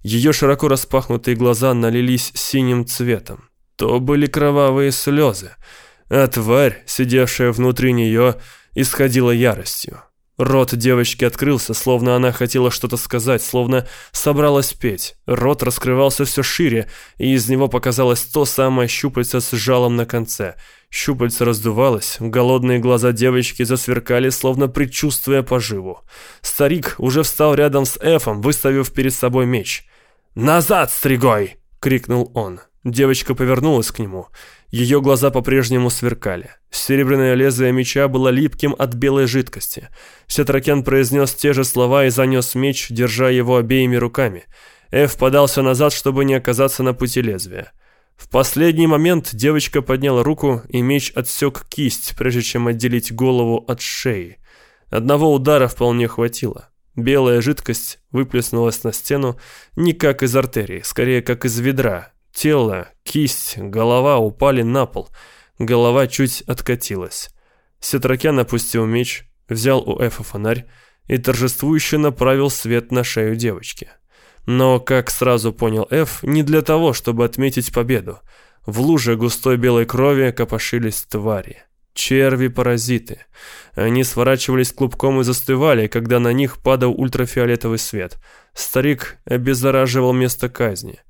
S1: Ее широко распахнутые глаза налились синим цветом. То были кровавые слезы. А тварь, сидевшая внутри нее, исходила яростью. Рот девочки открылся, словно она хотела что-то сказать, словно собралась петь. Рот раскрывался все шире, и из него показалось то самое щупальце с жалом на конце. Щупальце раздувалось, голодные глаза девочки засверкали, словно предчувствуя поживу. Старик уже встал рядом с Эфом, выставив перед собой меч. «Назад, стригой!» — крикнул он. Девочка повернулась к нему. Ее глаза по-прежнему сверкали. Серебряное лезвие меча было липким от белой жидкости. Сетракен произнес те же слова и занес меч, держа его обеими руками. Эф подался назад, чтобы не оказаться на пути лезвия. В последний момент девочка подняла руку, и меч отсек кисть, прежде чем отделить голову от шеи. Одного удара вполне хватило. Белая жидкость выплеснулась на стену не как из артерии, скорее как из ведра, Тело, кисть, голова упали на пол. Голова чуть откатилась. Сетракян опустил меч, взял у Эфа фонарь и торжествующе направил свет на шею девочки. Но, как сразу понял Эф, не для того, чтобы отметить победу. В луже густой белой крови копошились твари. Черви-паразиты. Они сворачивались клубком и застывали, когда на них падал ультрафиолетовый свет. Старик обеззараживал место казни.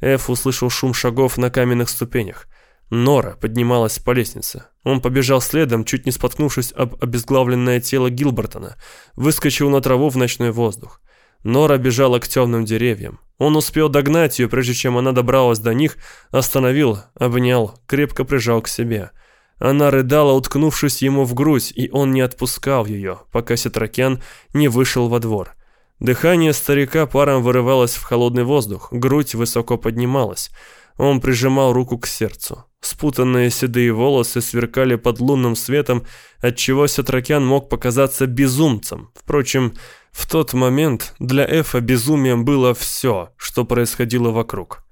S1: Эф услышал шум шагов на каменных ступенях. Нора поднималась по лестнице. Он побежал следом, чуть не споткнувшись об обезглавленное тело Гилбертона. Выскочил на траву в ночной воздух. Нора бежала к темным деревьям. Он успел догнать ее, прежде чем она добралась до них, остановил, обнял, крепко прижал к себе. Она рыдала, уткнувшись ему в грудь, и он не отпускал ее, пока Сетракен не вышел во двор. Дыхание старика паром вырывалось в холодный воздух, грудь высоко поднималась. Он прижимал руку к сердцу. Спутанные седые волосы сверкали под лунным светом, отчего Сетракян мог показаться безумцем. Впрочем, в тот момент для Эфа безумием было все, что происходило вокруг.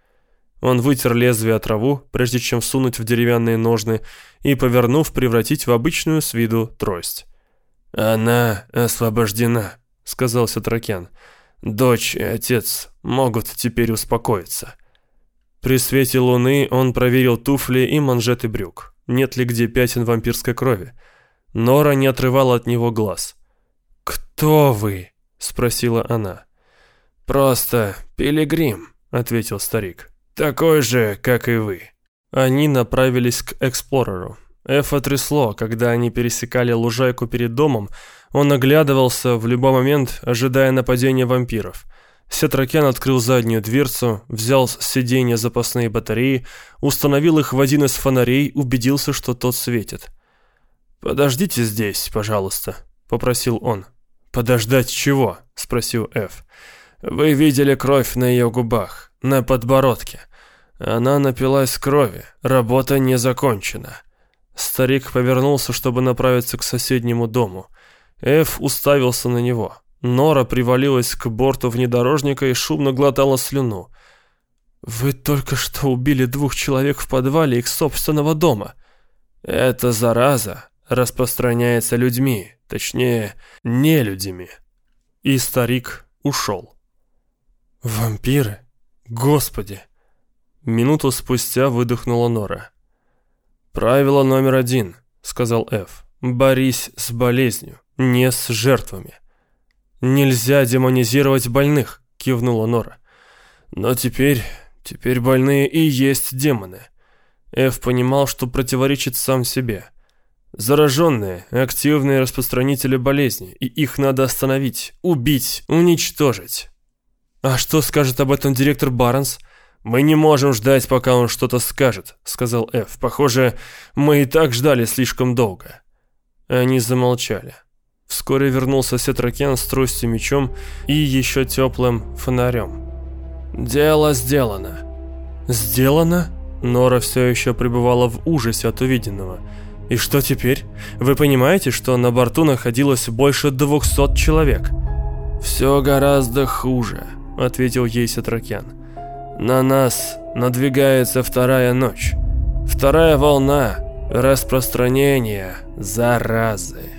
S1: Он вытер лезвие от траву, прежде чем сунуть в деревянные ножны, и, повернув, превратить в обычную с виду трость. «Она освобождена», сказал Сатракян. «Дочь и отец могут теперь успокоиться». При свете луны он проверил туфли и манжеты брюк. Нет ли где пятен вампирской крови. Нора не отрывала от него глаз. «Кто вы?» — спросила она. «Просто пилигрим», — ответил старик. «Такой же, как и вы». Они направились к Эксплореру. Эфа трясло, когда они пересекали лужайку перед домом, он оглядывался в любой момент, ожидая нападения вампиров.
S2: Сетракян открыл заднюю дверцу, взял с сиденья запасные батареи, установил их в один из фонарей, убедился, что тот светит. «Подождите здесь, пожалуйста», — попросил он. «Подождать чего?» — спросил Эф. «Вы видели кровь на ее губах, на подбородке. Она напилась крови, работа не закончена». Старик повернулся, чтобы направиться к соседнему дому. Эф уставился на него. Нора привалилась к борту внедорожника и шумно глотала слюну. «Вы только что убили двух человек в подвале их собственного дома. Эта зараза распространяется людьми, точнее, не людьми». И старик ушел. «Вампиры? Господи!» Минуту спустя выдохнула Нора. «Правило номер один», — сказал Эф. «Борись с болезнью, не с жертвами». «Нельзя демонизировать больных», — кивнула Нора. «Но теперь... теперь больные и есть демоны». Эф понимал, что противоречит сам себе. Зараженные, активные распространители болезни, и их надо остановить, убить, уничтожить. «А что скажет об этом директор Барнс?» «Мы не можем ждать, пока он что-то скажет», — сказал Эф. «Похоже, мы и так ждали слишком долго». Они замолчали. Вскоре вернулся Сетракен с тростью мечом и еще теплым фонарем. «Дело сделано». «Сделано?» Нора все еще пребывала в ужасе от увиденного. «И что теперь? Вы понимаете, что на борту находилось больше двухсот человек?» «Все гораздо хуже», — ответил ей Сетракян. «На нас надвигается вторая ночь. Вторая волна распространения заразы».